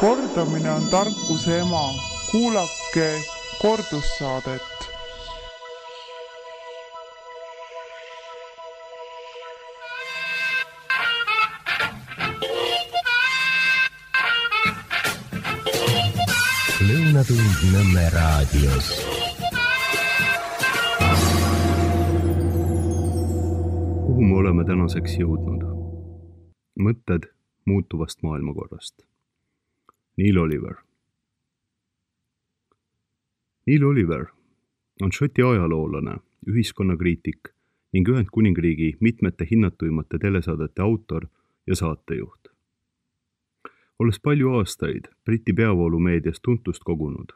kordamine on tarkuse ema, kuulake kordussaadet. Lõunatund Nõmme raadios. kuhu me oleme tänaseks jõudnud? mõtted muutuvast maailmakorrast. Neil Oliver. Neil Oliver on Šoti ajaloolane, ühiskonnakriitik ning Ühendkuningriigi mitmete hinnatuimate telesaadete autor ja saatejuht olles palju aastaid Briti peavoolumeedias tuntust kogunud,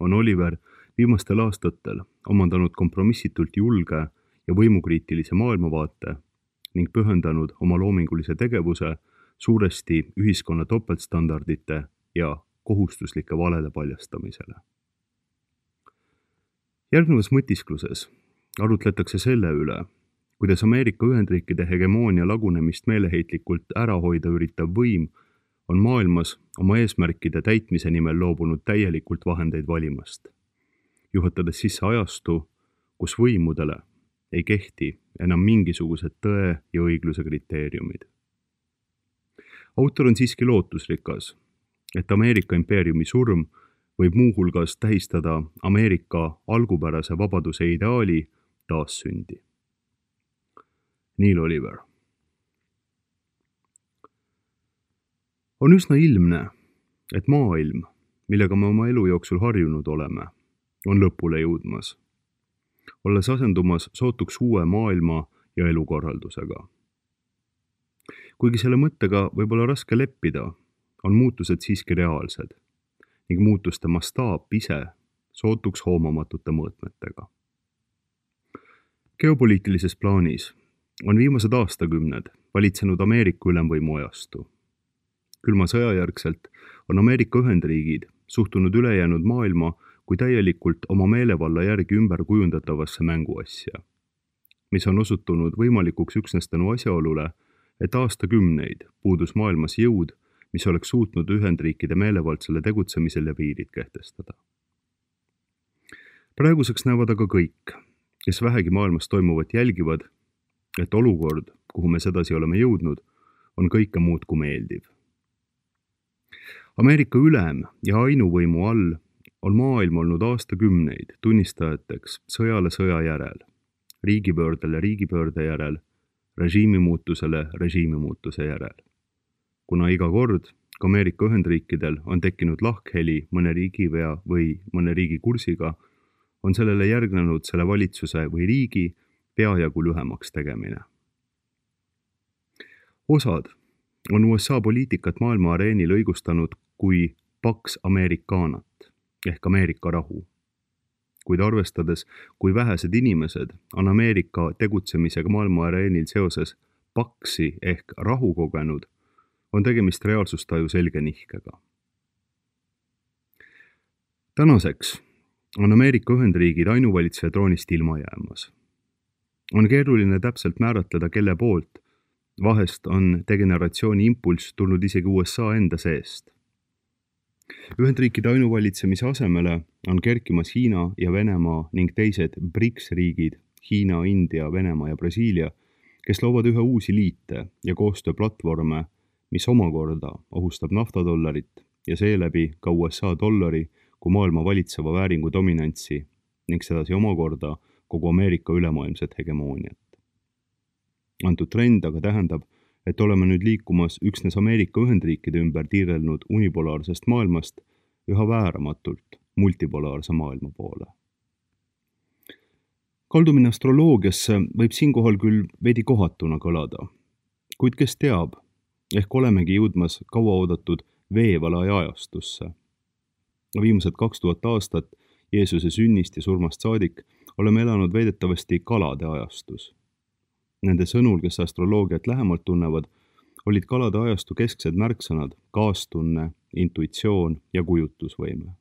on Oliver viimastel aastatel omandanud kompromissitult julge ja võimukriitilise maailmavaate ning pühendanud oma loomingulise tegevuse suuresti ühiskonna topeltstandardite ja kohustuslike valede paljastamisele. järgnevas mõtiskluses arutletakse selle üle, kuidas Ameerika Ühendriikide hegemoonia lagunemist meeleheitlikult ära hoida üritav võim on maailmas oma eesmärkide täitmise nimel loobunud täielikult vahendeid valimast, juhatades sisse ajastu, kus võimudele ei kehti enam mingisugused tõe ja õigluse kriteeriumid. autor on siiski lootusrikas, et Ameerika impeeriumi surm võib muuhulgas tähistada Ameerika algupärase vabaduse ideaali taassündi. Neil Oliver on üsna ilmne, et maailm, millega me oma elu jooksul harjunud oleme, on lõpule jõudmas, olles asendumas sootuks uue maailma ja elukorraldusega. kuigi selle mõttega võib olla raske leppida, on muutused siiski reaalsed ning muutuste mastaap ise sootuks hoomamatute mõõtmetega. geopoliitilises plaanis on viimased aastakümned valitsenud Ameerika ülemvõimu ajastu külma sõja järgselt on Ameerika Ühendriigid suhtunud ülejäänud maailma kui täielikult oma meelevalla järgi ümber kujundatavasse mänguasja, mis on osutunud võimalikuks üksnes tänu asjaolule, et aastakümneid puudus maailmas jõud, mis oleks suutnud Ühendriikide meelevaldsele tegutsemisele piirid kehtestada. praeguseks näevad aga kõik, kes vähegi maailmas toimuvat jälgivad, et olukord, kuhu me sedasi oleme jõudnud, on kõike muud kui meeldiv Ameerika ülem ja ainuvõimu all on maailm olnud aastakümneid tunnistajateks sõjale sõja järel, riigipöördele riigipöörde järel, režiimimuutusele režiimimuutuse järel. Kuna iga kord ka Ameerika Ühendriikidel on tekkinud lahkheli mõne riigivea või mõne riigi kursiga, on sellele järgnenud selle valitsuse või riigi peajagu lühemaks tegemine. osad on USA poliitikat maailma areenil õigustanud kui Pax Americanat ehk Ameerika rahu. kuid arvestades, kui vähesed inimesed on Ameerika tegutsemisega maailma areenil seoses Paxi ehk rahu kogenud, on tegemist reaalsustaju selge nihkega. tänaseks on Ameerika Ühendriigid ainuvalitseja troonist ilma jäämas. on keeruline täpselt määratleda, kelle poolt vahest on degeneratsiooni impulss tulnud isegi USA enda seest. Ühendriikide ainuvalitsemise asemele on kerkimas Hiina ja Venemaa ning teised BRICS riigid, Hiina, India, Venemaa ja Brasiilia, kes loovad üha uusi liite ja koostööplatvorme, mis omakorda ohustab naftadollarit ja seeläbi ka USA dollari kui maailma valitseva vääringu dominantsi ning sedasi omakorda kogu Ameerika ülemaailmset hegemooniat antud trend aga tähendab, et oleme nüüd liikumas üksnes Ameerika Ühendriikide ümber tiirelnud unipolaarsest maailmast üha vääramatult multipolaarse maailma poole. kaldumine astroloogiasse võib siinkohal küll veidi kohatuna kõlada, kuid kes teab, ehk olemegi jõudmas kauaoodatud veevalaja ajastusse. viimased kaks tuhat aastat Jeesuse sünnist ja surmast saadik oleme elanud väidetavasti kalade ajastus Nende sõnul, kes astroloogiat lähemalt tunnevad, olid kalade ajastu kesksed märksõnad kaastunne, intuitsioon ja kujutlusvõime.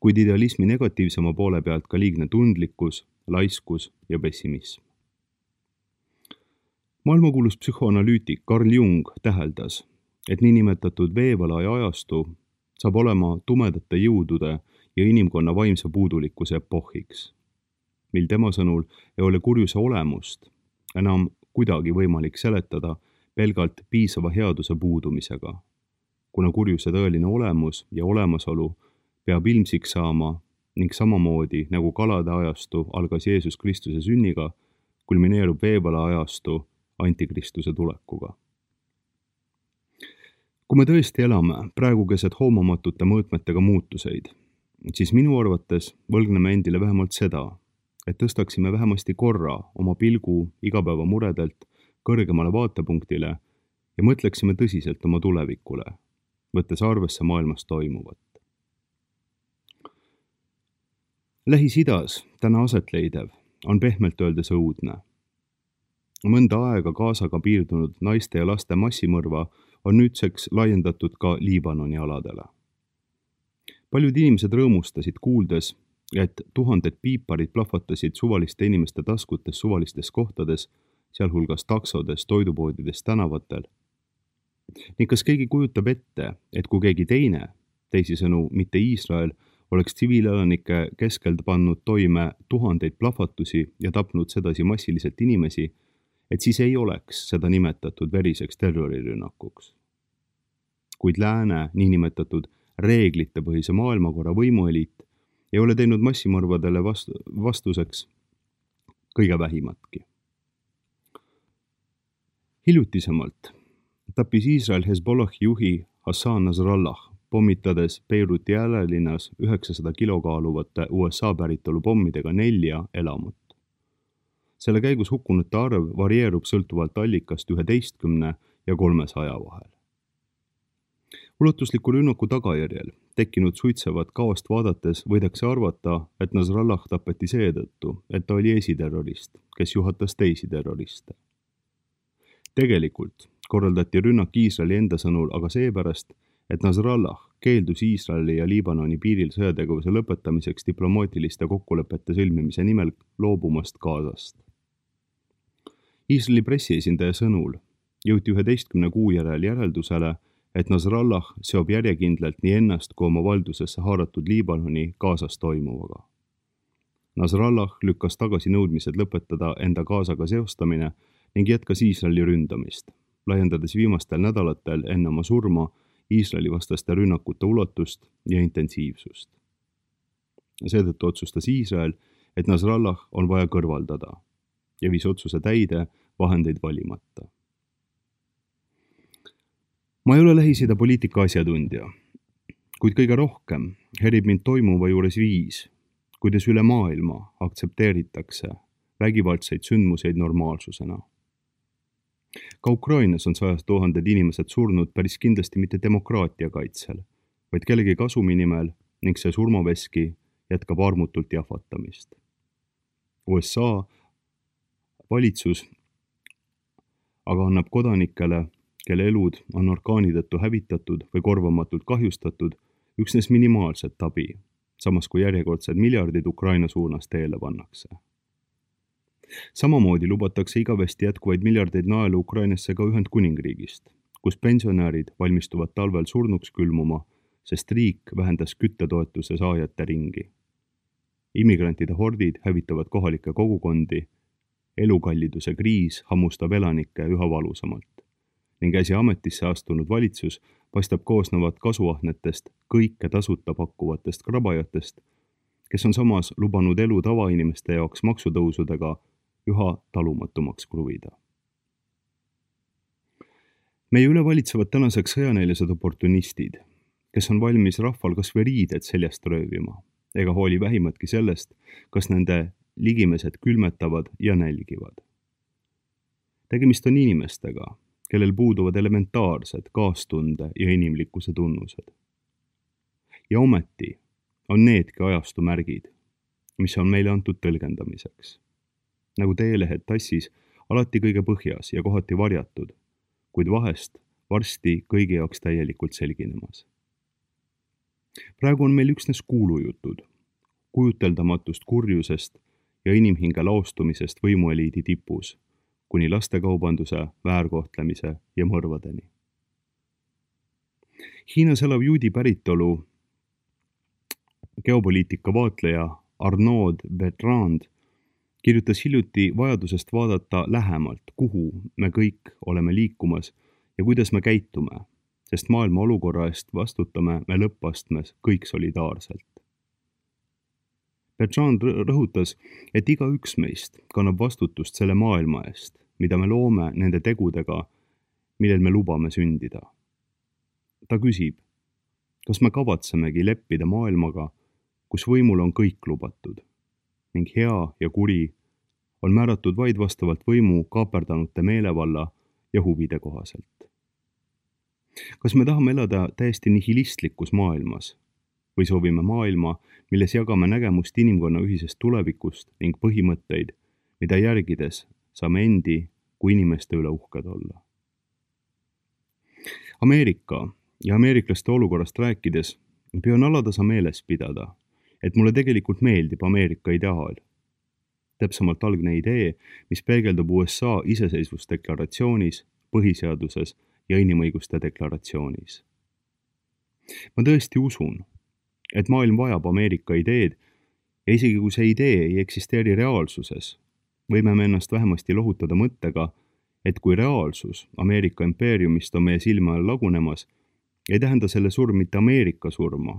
kuid idealismi negatiivsema poole pealt ka liigne tundlikkus, laiskus ja pessimism. Maailmakuulus psühhoanalüütik Carl Jung täheldas, et niinimetatud veevalaja ajastu saab olema tumedate jõudude ja inimkonna vaimse puudulikkuse epohhiks, mil tema sõnul ei ole kurjuse olemust enam kuidagi võimalik seletada pelgalt piisava headuse puudumisega, kuna kurjuse tõeline olemus ja olemasolu peab ilmsiks saama ning samamoodi nagu kalade ajastu algas Jeesus Kristuse sünniga, kulmineerub veevala ajastu antikristuse tulekuga. kui me tõesti elame praegu keset hoomamatute mõõtmetega muutuseid, siis minu arvates võlgneme endile vähemalt seda, et tõstaksime vähemasti korra oma pilgu igapäevamuredelt kõrgemale vaatepunktile ja mõtleksime tõsiselt oma tulevikule, võttes arvesse maailmas toimuvat. Lähis-Idas täna aset leidev on pehmelt öeldes õudne. Mõnda aega Gazaga piirdunud naiste ja laste massimõrva on nüüdseks laiendatud ka Liibanoni aladele. paljud inimesed rõõmustasid, kuuldes, et tuhanded piiparid plahvatasid suvaliste inimeste taskutes suvalistes kohtades, sealhulgas taksodes, toidupoodides, tänavatel. ning kas keegi kujutab ette, et kui keegi teine, teisisõnu mitte Iisrael, oleks tsiviilelanike keskel pannud toime tuhandeid plahvatusi ja tapnud sedasi massiliselt inimesi, et siis ei oleks seda nimetatud veriseks terrorirünnakuks. kuid lääne niinimetatud reeglitepõhise maailmakorra võimueliit ei ole teinud massimõrvadele vastu, vastuseks kõige vähimatki. hiljutisemalt tappis Iisrael Hezbollahi juhi Hassan Nasrallah pommitades Beiruti äärelinnas üheksasada kilo kaaluvate USA päritolu pommidega nelja elamut. Selle käigus hukkunute arv varieerub sõltuvalt allikast üheteistkümne ja kolmesaja vahel. ulatusliku rünnaku tagajärjel tekkinud suitsevat kaost vaadates võidakse arvata, et Nasrallah tapeti seetõttu, et ta oli esiterrorist, kes juhatas teisi terroriste. tegelikult korraldati rünnak Iisraeli enda sõnul aga seepärast, et Nasrallah keeldus Iisraeli ja Liibanoni piiril sõjategevuse lõpetamiseks diplomaatiliste kokkulepete sõlmimise nimel loobumast Gazast. Iisraeli pressiesindaja sõnul jõuti üheteistkümne kuu järel järeldusele, et Nasrallah seob järjekindlalt nii ennast kui oma valdusesse haaratud Liibanoni Gazas toimuvaga. Nasrallah lükkas tagasi nõudmised lõpetada enda Gazaga seostamine ning jätkas Iisraeli ründamist, laiendades viimastel nädalatel enne oma surma Iisraeli vastaste rünnakute ulatust ja intensiivsust. seetõttu otsustas Iisrael, et Nasrallah on vaja kõrvaldada ja viis otsuse täide vahendeid valimata. ma ei ole Lähis-Ida poliitika asjatundja, kuid kõige rohkem häirib mind toimuva juures viis, kuidas üle maailma aktsepteeritakse vägivaldseid sündmuseid normaalsusena ka Ukrainas on sajad tuhanded inimesed surnud päris kindlasti mitte demokraatia kaitsel, vaid kellegi kasumi nimel ning see surmaveski jätkab armutult jahvatamist. USA valitsus aga annab kodanikele, kelle elud on orkaani tõttu hävitatud või korvamatult kahjustatud, üksnes minimaalset abi, samas kui järjekordsed miljardid Ukraina suunas teele pannakse samamoodi lubatakse igavesti jätkuvaid miljardeid naelu Ukrainasse ka Ühendkuningriigist, kus pensionärid valmistuvad talvel surnuks külmuma, sest riik vähendas küttetoetuse saajate ringi. immigrantide hordid hävitavad kohalikke kogukondi, elukalliduse kriis hammustab elanikke üha valusamalt ning äsja ametisse astunud valitsus paistab koosnevat kasuahnetest kõike tasuta pakkuvatest krabajatest, kes on samas lubanud elu tavainimeste jaoks maksutõusudega üha talumatumaks kruvida. meie üle valitsevad tänaseks sõjanäilised oportunistid, kes on valmis rahval kas või riided seljast röövima ega hooli vähimatki sellest, kas nende ligimesed külmetavad ja nälgivad. tegemist on inimestega, kellel puuduvad elementaarsed kaastunde ja inimlikkuse tunnused. ja ometi on needki ajastu märgid, mis on meile antud tõlgendamiseks nagu teelehed tassis, alati kõige põhjas ja kohati varjatud, kuid vahest varsti kõigi jaoks täielikult selginemas. praegu on meil üksnes kuulujutud, kujuteldamatust kurjusest ja inimhinge laostumisest võimueliidi tipus, kuni lastekaubanduse, väärkohtlemise ja mõrvadeni. Hiinas elav juudi päritolu geopoliitika vaatleja Arnaud Bertrand kirjutas hiljuti vajadusest vaadata lähemalt, kuhu me kõik oleme liikumas ja kuidas me käitume, sest maailma olukorra eest vastutame me lõppastmes kõik solidaarselt. Bertrand rõhutas, et igaüks meist kannab vastutust selle maailma eest, mida me loome nende tegudega, millel me lubame sündida. ta küsib, kas me kavatsemegi leppida maailmaga, kus võimul on kõik lubatud ning hea ja kuri on määratud vaid vastavalt võimu kaaperdanute meelevalla ja huvide kohaselt. kas me tahame elada täiesti nihilistlikus maailmas või soovime maailma, milles jagame nägemust inimkonna ühisest tulevikust ning põhimõtteid, mida järgides saame endi kui inimeste üle uhked olla. Ameerika ja ameeriklaste olukorrast rääkides püüan alatasa meeles pidada, et mulle tegelikult meeldib Ameerika ideaal. täpsemalt algne idee, mis peegeldub USA iseseisvusdeklaratsioonis, põhiseaduses ja inimõiguste deklaratsioonis. ma tõesti usun, et maailm vajab Ameerika ideed ja isegi kui see idee ei eksisteeri reaalsuses, võime me ennast vähemasti lohutada mõttega, et kui reaalsus Ameerika impeeriumist on meie silme all lagunemas, ei tähenda selle surm mitte Ameerika surma,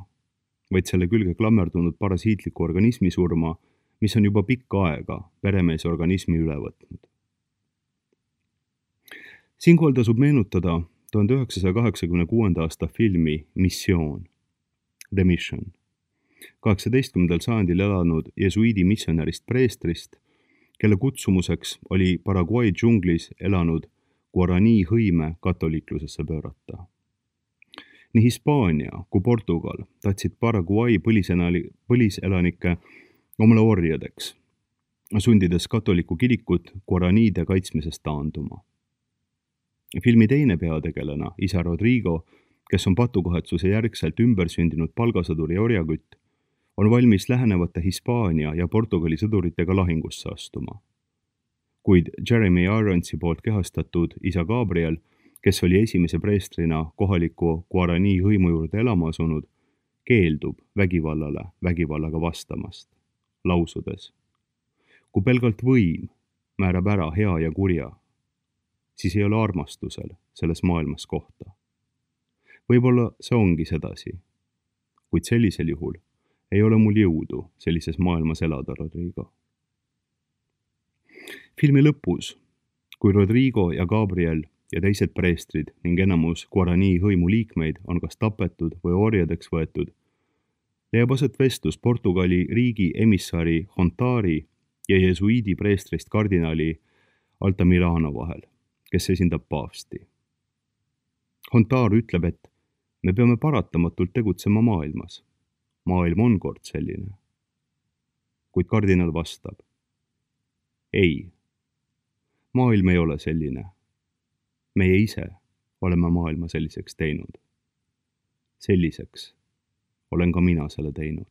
vaid selle külge klammerdunud parasiitliku organismi surma, mis on juba pikka aega peremeese organismi üle võtnud. siinkohal tasub meenutada tuhande üheksasaja kaheksakümne kuuenda aasta filmi Missioon, The Mission, kaheksateistkümnendal sajandil elanud jesuiidi missionärist preestrist, kelle kutsumuseks oli Paraguay džunglis elanud Guarani hõime katoliiklusesse pöörata nii Hispaania kui Portugal tahtsid Paraguay põlisenali-, põliselanikke omale orjadeks, sundides katoliku kirikut Guaraniide kaitsmisest taanduma. filmi teine peategelane, isa Rodrigo, kes on patukahetsuse järgselt ümber sündinud palgasõdur ja orjakütt, on valmis lähenevate Hispaania ja Portugali sõduritega lahingusse astuma. kuid Jeremy Ironsi poolt kehastatud isa Gabriel kes oli esimese preestrina kohaliku Guarani hõimu juurde elama asunud, keeldub vägivallale vägivallaga vastamast, lausudes. kui pelgalt võim määrab ära hea ja kurja, siis ei ole armastusel selles maailmas kohta. Võib-olla see ongi sedasi, kuid sellisel juhul ei ole mul jõudu sellises maailmas elada, Rodrigo. filmi lõpus, kui Rodrigo ja Gabriel ja teised preestrid ning enamus Guarani hõimu liikmeid on kas tapetud või orjadeks võetud, leiab aset vestlus Portugali riigi emissari Hontari ja jesuiidi preestrist kardinali Altamirano vahel, kes esindab paavsti. Hontar ütleb, et me peame paratamatult tegutsema maailmas. maailm on kord selline. kuid kardinal vastab. ei, maailm ei ole selline meie ise oleme maailma selliseks teinud. selliseks olen ka mina selle teinud.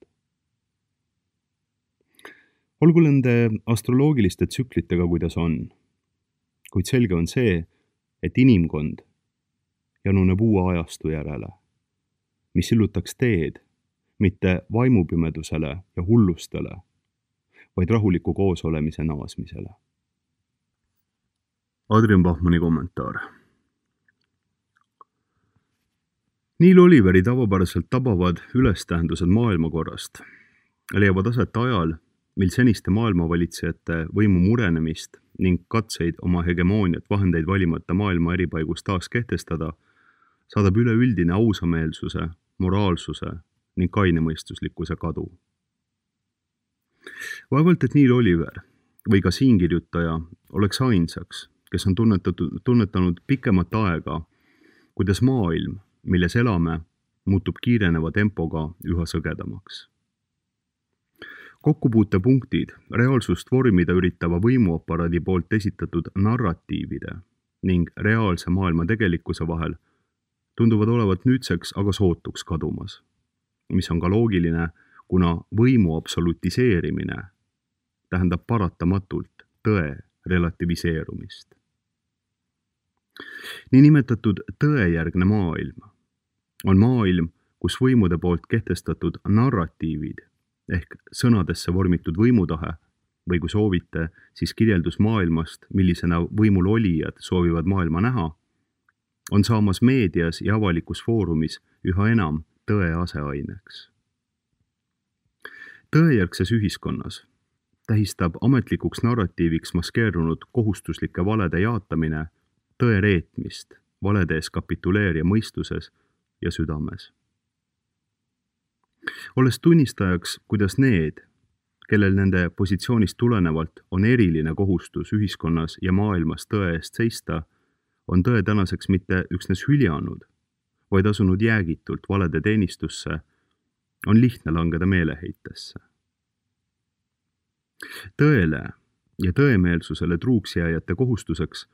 olgu nende astroloogiliste tsüklitega, kuidas on, kuid selge on see, et inimkond januneb uue ajastu järele, mis sillutaks teed mitte vaimupimedusele ja hullustele, vaid rahuliku koosolemise naasmisele. Adrian Bachmanni kommentaar Neil Oliveri tavapäraselt tabavad ülestähendused maailmakorrast leiavad aset ajal, mil seniste maailmavalitsejate võimu murenemist ning katseid oma hegemooniat vahendeid valimata maailma eri paigus taas kehtestada, saadab üleüldine ausameelsuse, moraalsuse ning kainemõistuslikkuse kadu. vaevalt, et Neil Oliver või ka siinkirjutaja oleks ainsaks, kes on tunnetatud, tunnetanud pikemat aega, kuidas maailm milles elame, muutub kiireneva tempoga üha sõgedamaks. kokkupuutepunktid reaalsust vormida üritava võimuaparaadi poolt esitatud narratiivide ning reaalse maailma tegelikkuse vahel tunduvad olevat nüüdseks aga sootuks kadumas, mis on ka loogiline, kuna võimu absolutiseerimine tähendab paratamatult tõe relativiseerumist. Niinimetatud tõejärgne maailm on maailm, kus võimude poolt kehtestatud narratiivid ehk sõnadesse vormitud võimutahe või kui soovite, siis kirjeldus maailmast, millisena võimul olijad soovivad maailma näha, on saamas meedias ja avalikus foorumis üha enam tõe aseaineks. tõejärgses ühiskonnas tähistab ametlikuks narratiiviks maskeerunud kohustuslike valede jaatamine tõe reetmist valede ees kapituleerija mõistuses ja südames. olles tunnistajaks, kuidas need, kellel nende positsioonist tulenevalt on eriline kohustus ühiskonnas ja maailmas tõe eest seista, on tõe tänaseks mitte üksnes hüljanud, vaid asunud jäägitult valede teenistusse, on lihtne langeda meeleheitesse. tõele ja tõemeelsusele truuks jääjate kohustuseks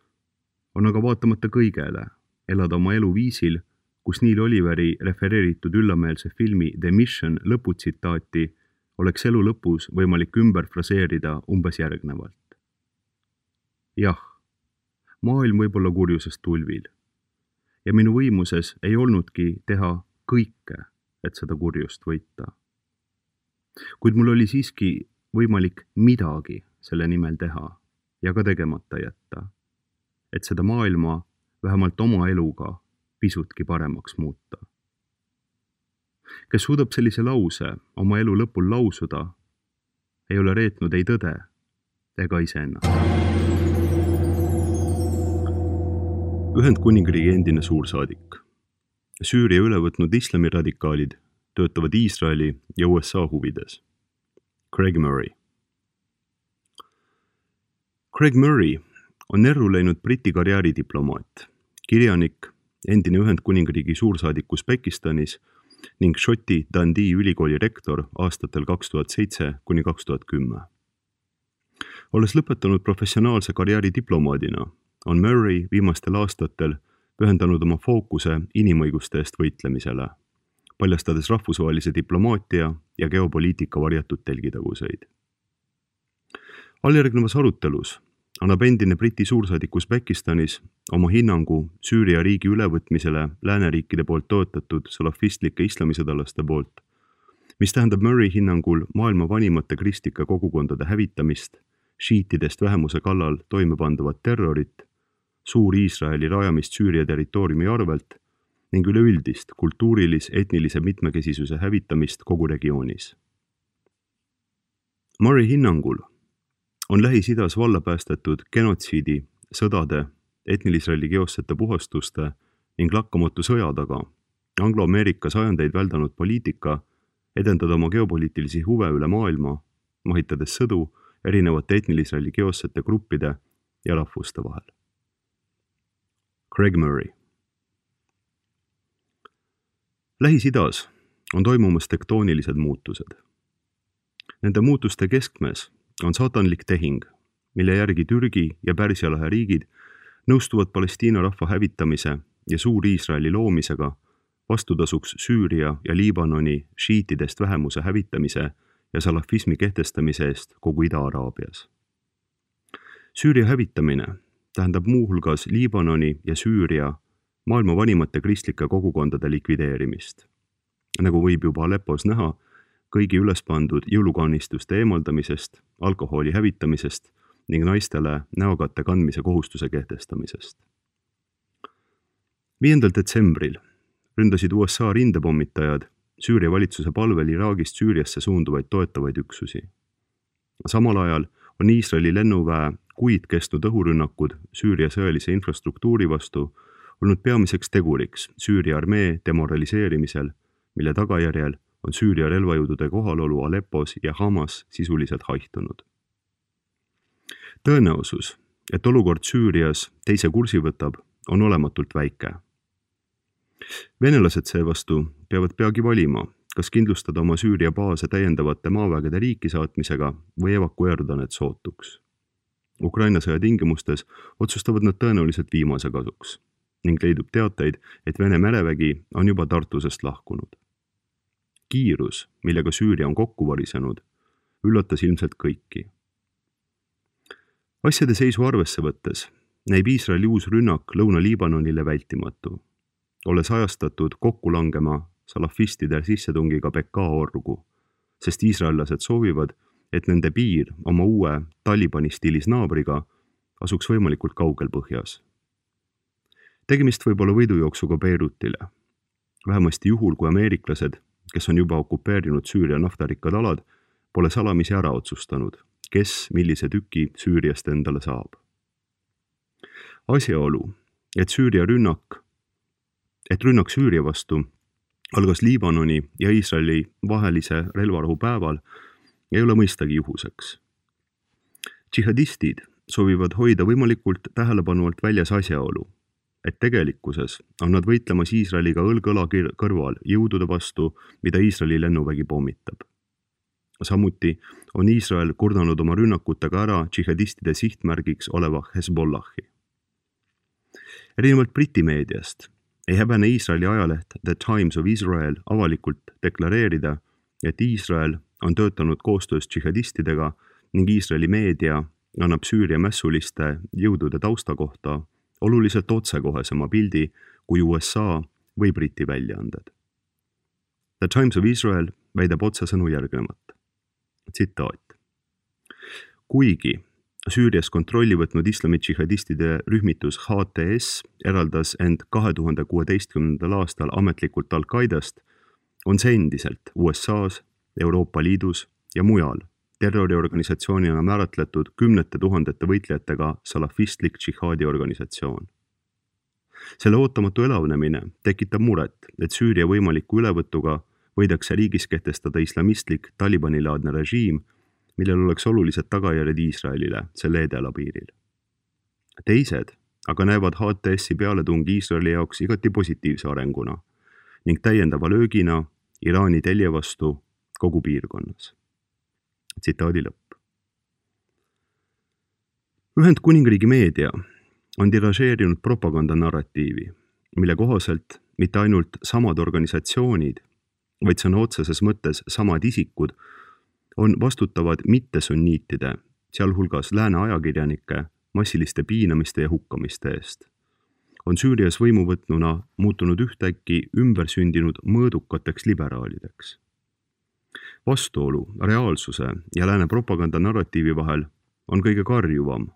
on aga vaatamata kõigele elada oma elu viisil, kus Neil Oliveri refereeritud üllameelse filmi The Mission lõputsitaati oleks elu lõpus võimalik ümber fraseerida umbes järgnevalt. jah, maailm võib olla kurjusest tulvil ja minu võimuses ei olnudki teha kõike, et seda kurjust võita. kuid mul oli siiski võimalik midagi selle nimel teha ja ka tegemata jätta, et seda maailma vähemalt oma eluga pisutki paremaks muuta. kes suudab sellise lause oma elu lõpul lausuda, ei ole reetnud ei tõde ega iseennast. Ühendkuningriigi endine suursaadik. Süüria üle võtnud islamiradikaalid töötavad Iisraeli ja USA huvides. Craig Murray. Craig Murray on erru läinud Briti karjääridiplomaat kirjanik, endine Ühendkuningriigi suursaadik Usbekistanis ning Šoti Dundee ülikooli rektor aastatel kaks tuhat seitse kuni kaks tuhat kümme. olles lõpetanud professionaalse karjääri diplomaadina, on Murray viimastel aastatel pühendanud oma fookuse inimõiguste eest võitlemisele, paljastades rahvusvahelise diplomaatia ja geopoliitika varjatud telgitaguseid. alljärgnevas arutelus annab endine Briti suursaadik Usbekistanis oma hinnangu Süüria riigi ülevõtmisele lääneriikide poolt toetatud salafistlike islamisõdalaste poolt, mis tähendab Murray hinnangul maailma vanimate kristlike kogukondade hävitamist, šiitidest vähemuse kallal toime pandavat terrorit, Suur-Iisraeli rajamist Süüria territooriumi arvelt ning üleüldist kultuurilis-etnilise mitmekesisuse hävitamist kogu regioonis. Murray hinnangul on Lähis-Idas valla päästetud genotsiidi, sõdade, etnilis-religioossete puhastuste ning lakkamatu sõja taga Anglo-Ameerika sajandeid väldanud poliitika edendada oma geopoliitilisi huve üle maailma, mahitades sõdu erinevate etnilis-religioossete gruppide ja rahvuste vahel. Craig Murray. Lähis-Idas on toimumas tektoonilised muutused. Nende muutuste keskmes on saatanlik tehing, mille järgi Türgi ja Pärsia lahe riigid nõustuvad Palestiina rahva hävitamise ja Suur-Iisraeli loomisega vastutasuks Süüria ja Liibanoni šiitidest vähemuse hävitamise ja salafismi kehtestamise eest kogu Ida-Araabias. Süüria hävitamine tähendab muuhulgas Liibanoni ja Süüria maailma vanimate kristlike kogukondade likvideerimist. nagu võib juba Aleppos näha, kõigi üles pandud jõulukaunistuste eemaldamisest, alkoholi hävitamisest ning naistele näokatte kandmise kohustuse kehtestamisest. viiendal detsembril ründasid USA rindepommitajad Süüria valitsuse palvel Iraagist Süüriasse suunduvaid toetavaid üksusi. samal ajal on Iisraeli lennuväe kuid kestnud õhurünnakud Süüria sõjalise infrastruktuuri vastu olnud peamiseks teguriks Süüria armee demoraliseerimisel, mille tagajärjel on Süüria relvajõudude kohalolu Aleppos ja Hamas sisuliselt haihtunud. tõenäosus, et olukord Süürias teise kursi võtab, on olematult väike. venelased seevastu peavad peagi valima, kas kindlustada oma Süüria baase täiendavate maavägede riiki saatmisega või evakueeruda need sootuks. Ukraina sõja tingimustes otsustavad nad tõenäoliselt viimase kasuks ning leidub teateid, et Vene merevägi on juba Tartusest lahkunud kiirus, millega Süüria on kokku varisenud, üllatas ilmselt kõiki. asjade seisu arvesse võttes näib Iisraeli uus rünnak Lõuna-Liibanonile vältimatu. olles ajastatud kokku langema salafistide sissetungiga Beka orgu, sest iisraellased soovivad, et nende piir oma uue Talibani stiilis naabriga asuks võimalikult kaugel põhjas. tegemist võib olla võidujooksuga Beirutile, vähemasti juhul, kui ameeriklased, kes on juba okupeerinud Süüria naftarikkad alad, pole salamisi ära otsustanud, kes millise tüki Süüriast endale saab. asjaolu, et Süüria rünnak, et rünnak Süüria vastu algas Liibanoni ja Iisraeli vahelise relvarahu päeval, ei ole mõistagi juhuseks. džihadistid soovivad hoida võimalikult tähelepanu alt väljas asjaolu, et tegelikkuses on nad võitlemas Iisraeliga õlg õla kõrval jõudude vastu, mida Iisraeli lennuvägi pommitab. samuti on Iisrael kurnanud oma rünnakutega ära džihadistide sihtmärgiks oleva Hezbollahi. erinevalt Briti meediast ei häbene Iisraeli ajaleht The Times of Israel avalikult deklareerida, et Iisrael on töötanud koostöös džihadistidega ning Iisraeli meedia annab Süüria mässuliste jõudude tausta kohta oluliselt otsekohesema pildi kui USA või Briti väljaanded. The Times of Israel väidab otsesõnu järgnevat. tsitaat. kuigi Süürias kontrolli võtnud islami džihadistide rühmitus HTS eraldas end kahe tuhande kuueteistkümnendal aastal ametlikult Al-Qaedast, on see endiselt USA-s, Euroopa Liidus ja mujal terroriorganisatsioonina määratletud kümnete tuhandete võitlejatega salafistlik džihaadi organisatsioon. selle ootamatu elavnemine tekitab muret, et Süüria võimaliku ülevõtuga võidakse riigis kehtestada islamistlik Talibani-laadne režiim millel oleks olulised tagajärjed Iisraelile selle edelapiiril. teised aga näevad HTS-i pealetungi Iisraeli jaoks igati positiivse arenguna ning täiendava löögina Iraani telje vastu kogu piirkonnas. tsitaadi lõpp. Ühendkuningriigi meedia on tiražeerinud propagandanarratiivi, mille kohaselt mitte ainult samad organisatsioonid, vaid sõna otseses mõttes samad isikud on vastutavad mittesunniitide, sealhulgas lääne ajakirjanike massiliste piinamiste ja hukkamiste eest. on Süürias võimu võtnuna muutunud ühtäkki ümbersündinud mõõdukateks liberaalideks. Vastuolu reaalsuse ja lääne propaganda narratiivi vahel on kõige karjuvam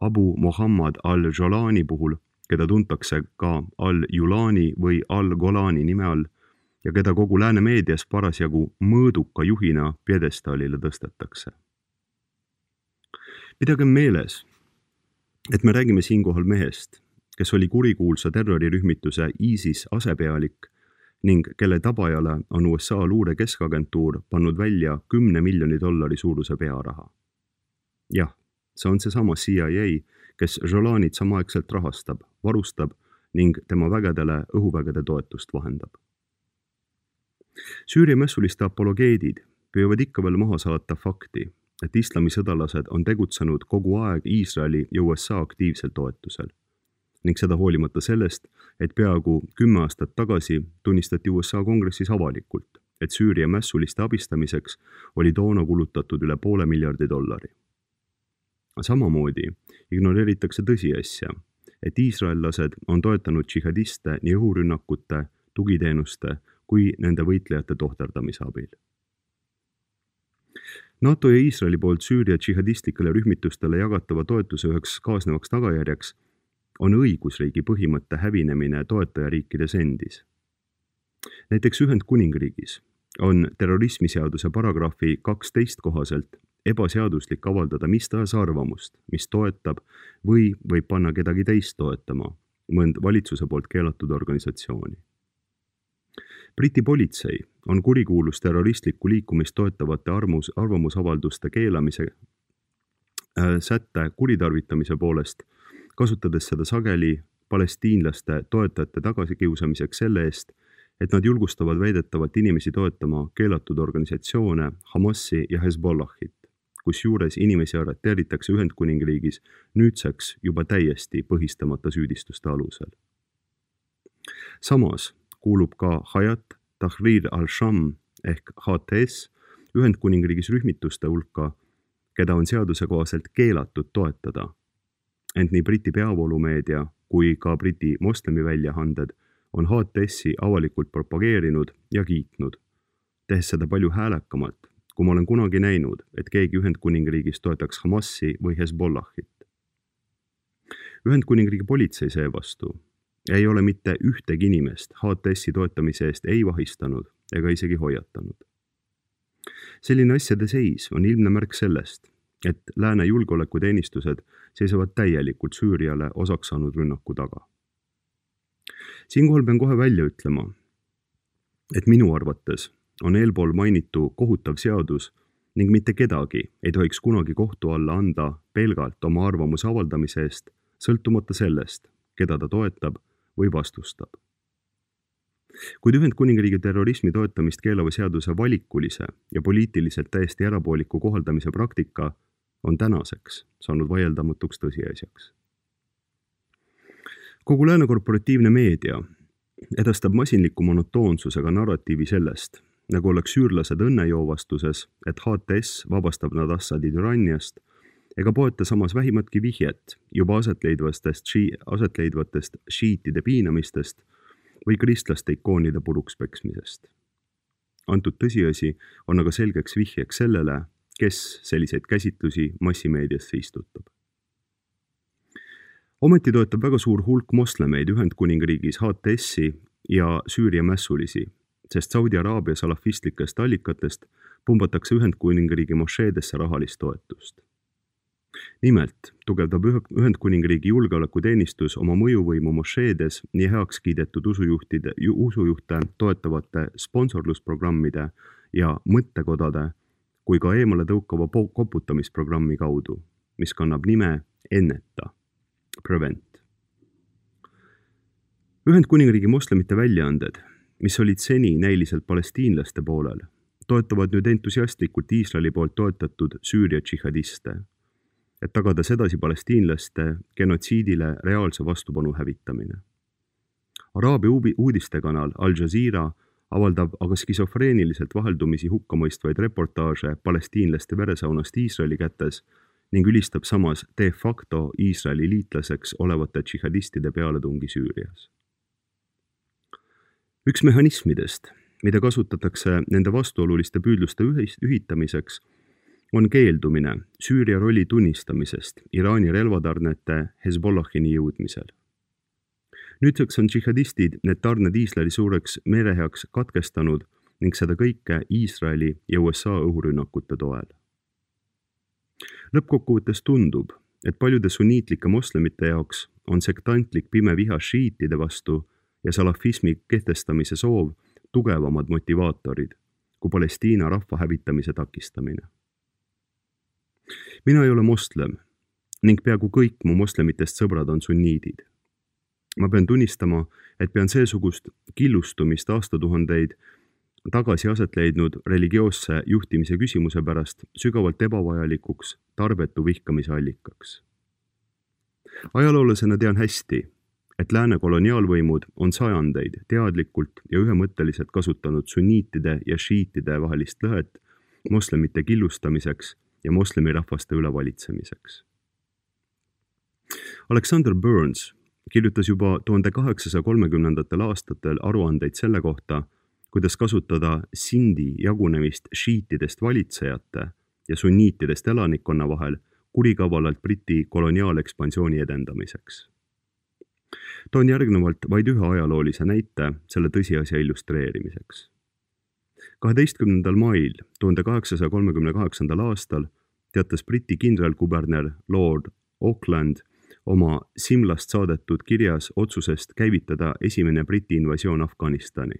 Abu Muhammad al-Jolani puhul, keda tuntakse ka al-Julani või al-Golani nime all ja keda kogu lääne meedias parasjagu mõõduka juhina pjedestaalile tõstetakse. pidagem meeles, et me räägime siinkohal mehest, kes oli kurikuulsa terrorirühmituse ISIS asepealik ning kelle tabajale on USA luure keskagentuur pannud välja kümne miljoni dollari suuruse pearaha. jah, see on seesama CIA, kes Jolanit samaaegselt rahastab, varustab ning tema vägedele õhuvägede toetust vahendab Süüria mässuliste apologeedid püüavad ikka veel maha salata fakti, et islamisõdalased on tegutsenud kogu aeg Iisraeli ja USA aktiivsel toetusel. Ning seda hoolimata sellest, et peaaegu kümme aastat tagasi tunnistati USA kongressis avalikult, et Süüria mässuliste abistamiseks oli toona kulutatud üle poole miljardi dollari. samamoodi ignoreeritakse tõsiasja, et iisraellased on toetanud džihadiste nii õhurünnakute, tugiteenuste kui nende võitlejate tohterdamise abil. NATO ja Iisraeli poolt Süüria džihadistlikele rühmitustele jagatava toetuse üheks kaasnevaks tagajärjeks on õigusriigi põhimõtte hävinemine toetajariikides endis. näiteks Ühendkuningriigis on terrorismiseaduse paragrahvi kaksteist kohaselt ebaseaduslik avaldada mis tahes arvamust, mis toetab või võib panna kedagi teist toetama mõnd valitsuse poolt keelatud organisatsiooni Briti politsei on kurikuulus terroristlikku liikumist toetavate armus, arvamusavalduste keelamise äh, sätte kuritarvitamise poolest, kasutades seda sageli palestiinlaste toetajate tagasikiusamiseks selle eest, et nad julgustavad väidetavalt inimesi toetama keelatud organisatsioone Hamasi ja Hezbollahit, kusjuures inimesi arreteeritakse Ühendkuningriigis nüüdseks juba täiesti põhistamata süüdistuste alusel. samas kuulub ka Hayat Tahrir al-Sham ehk HTS Ühendkuningriigis rühmituste hulka, keda on seaduse kohaselt keelatud toetada. Ent nii Briti peavoolumeedia kui ka Briti moslemiväljaanded on HTS-i avalikult propageerinud ja kiitnud, tehes seda palju häälekamalt, kui ma olen kunagi näinud, et keegi Ühendkuningriigis toetaks Hamasi või Hezbollahit. Ühendkuningriigi politsei seevastu ei ole mitte ühtegi inimest HTS-i toetamise eest ei vahistanud ega isegi hoiatanud. selline asjade seis on ilmne märk sellest, et lääne julgeolekuteenistused seisavad täielikult Süüriale osaks saanud rünnaku taga. siinkohal pean kohe välja ütlema, et minu arvates on eelpool mainitu kohutav seadus ning mitte kedagi ei tohiks kunagi kohtu alla anda pelgalt oma arvamuse avaldamise eest, sõltumata sellest, keda ta toetab või vastustab. kuid Ühendkuningriigi terrorismi toetamist keelava seaduse valikulise ja poliitiliselt täiesti erapooliku kohaldamise praktika on tänaseks saanud vaieldamatuks tõsiasjaks. kogu lääne korporatiivne meedia edastab masinliku monotoonsusega narratiivi sellest, nagu oleks süürlased õnnejoovastuses, et HTS vabastab nad Assadi türanniast ega poeta samas vähimatki vihjet juba aset leidvastest, aset leidvatest šiitide piinamistest või kristlaste ikoonide puruks peksmisest. antud tõsiasi on aga selgeks vihjeks sellele, kes selliseid käsitlusi massimeediasse istutab. ometi toetab väga suur hulk moslemeid Ühendkuningriigis HTS-i ja Süüria mässulisi, sest Saudi Araabia salafistlikest allikatest pumbatakse Ühendkuningriigi mošeedesse rahalist toetust nimelt tugevdab Ühendkuningriigi julgeolekuteenistus oma mõjuvõimu mošeedes nii heaks kiidetud usujuhtide, usujuhte toetavate sponsorlusprogrammide ja mõttekodade kui ka eemale tõukava koputamisprogrammi kaudu, mis kannab nime Enneta, Prevent. Ühendkuningriigi moslemite väljaanded, mis olid seni näiliselt palestiinlaste poolel, toetavad nüüd entusiastlikult Iisraeli poolt toetatud Süüria džihadiste et tagada sedasi palestiinlaste genotsiidile reaalse vastupanu hävitamine. Araabia uudistekanal Al Jazeera avaldab aga skisofreeniliselt vaheldumisi hukkamõistvaid reportaaže palestiinlaste veresaunast Iisraeli kätes ning ülistab samas de facto Iisraeli liitlaseks olevate džihadistide pealetungi Süürias. üks mehhanismidest, mida kasutatakse nende vastuoluliste püüdluste ühitamiseks on keeldumine Süüria rolli tunnistamisest Iraani relvatarnete Hezbollahini jõudmisel. Nüüdseks on džihadistid need tarned Iisraeli suureks mereheaks katkestanud ning seda kõike Iisraeli ja USA õhurünnakute toel. lõppkokkuvõttes tundub, et paljude sunniitlike moslemite jaoks on sektantlik pime viha šiitide vastu ja salafismi kehtestamise soov tugevamad motivaatorid kui Palestiina rahva hävitamise takistamine mina ei ole moslem ning peaaegu kõik mu moslemitest sõbrad on sunniidid. Ma pean tunnistama, et pean seesugust killustumist aastatuhandeid tagasi aset leidnud religioosse juhtimise küsimuse pärast sügavalt ebavajalikuks tarbetu vihkamise allikaks. ajaloolasena tean hästi, et lääne koloniaalvõimud on sajandeid teadlikult ja ühemõtteliselt kasutanud sunniitide ja šiitide vahelist lõhet moslemite killustamiseks ja moslemirahvaste üle valitsemiseks. Alexander Burns kirjutas juba tuhande kaheksasaja kolmekümnendatel aastatel aruandeid selle kohta, kuidas kasutada Sindi jagunemist šiitidest valitsejate ja sunniitidest elanikkonna vahel kurikavalalt Briti koloniaalekspansiooni edendamiseks. toon järgnevalt vaid ühe ajaloolise näite selle tõsiasja illustreerimiseks kaheteistkümnendal mail tuhande kaheksasaja kolmekümne kaheksandal aastal teatas Briti kindralkuberner Lord Auckland oma Simlast saadetud kirjas otsusest käivitada esimene Briti invasioon Afganistani.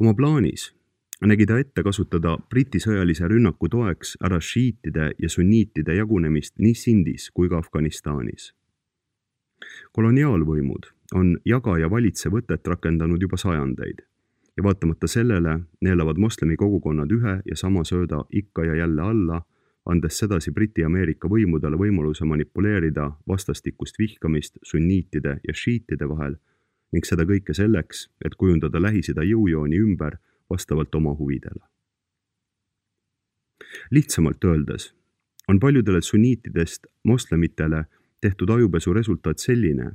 oma plaanis nägi ta ette kasutada Briti sõjalise rünnaku toeks ära šiitide ja sunniitide jagunemist nii Sindis kui ka Afganistanis. koloniaalvõimud on jaga ja valitse võtet rakendanud juba sajandeid ja vaatamata sellele neelavad moslemi kogukonnad ühe ja sama sööda ikka ja jälle alla, andes sedasi Briti-Ameerika võimudele võimaluse manipuleerida vastastikust vihkamist sunniitide ja šiitide vahel ning seda kõike selleks, et kujundada Lähis-Ida jõujooni ümber vastavalt oma huvidele. lihtsamalt öeldes on paljudele sunniitidest moslemitele tehtud ajupesu resultaat selline,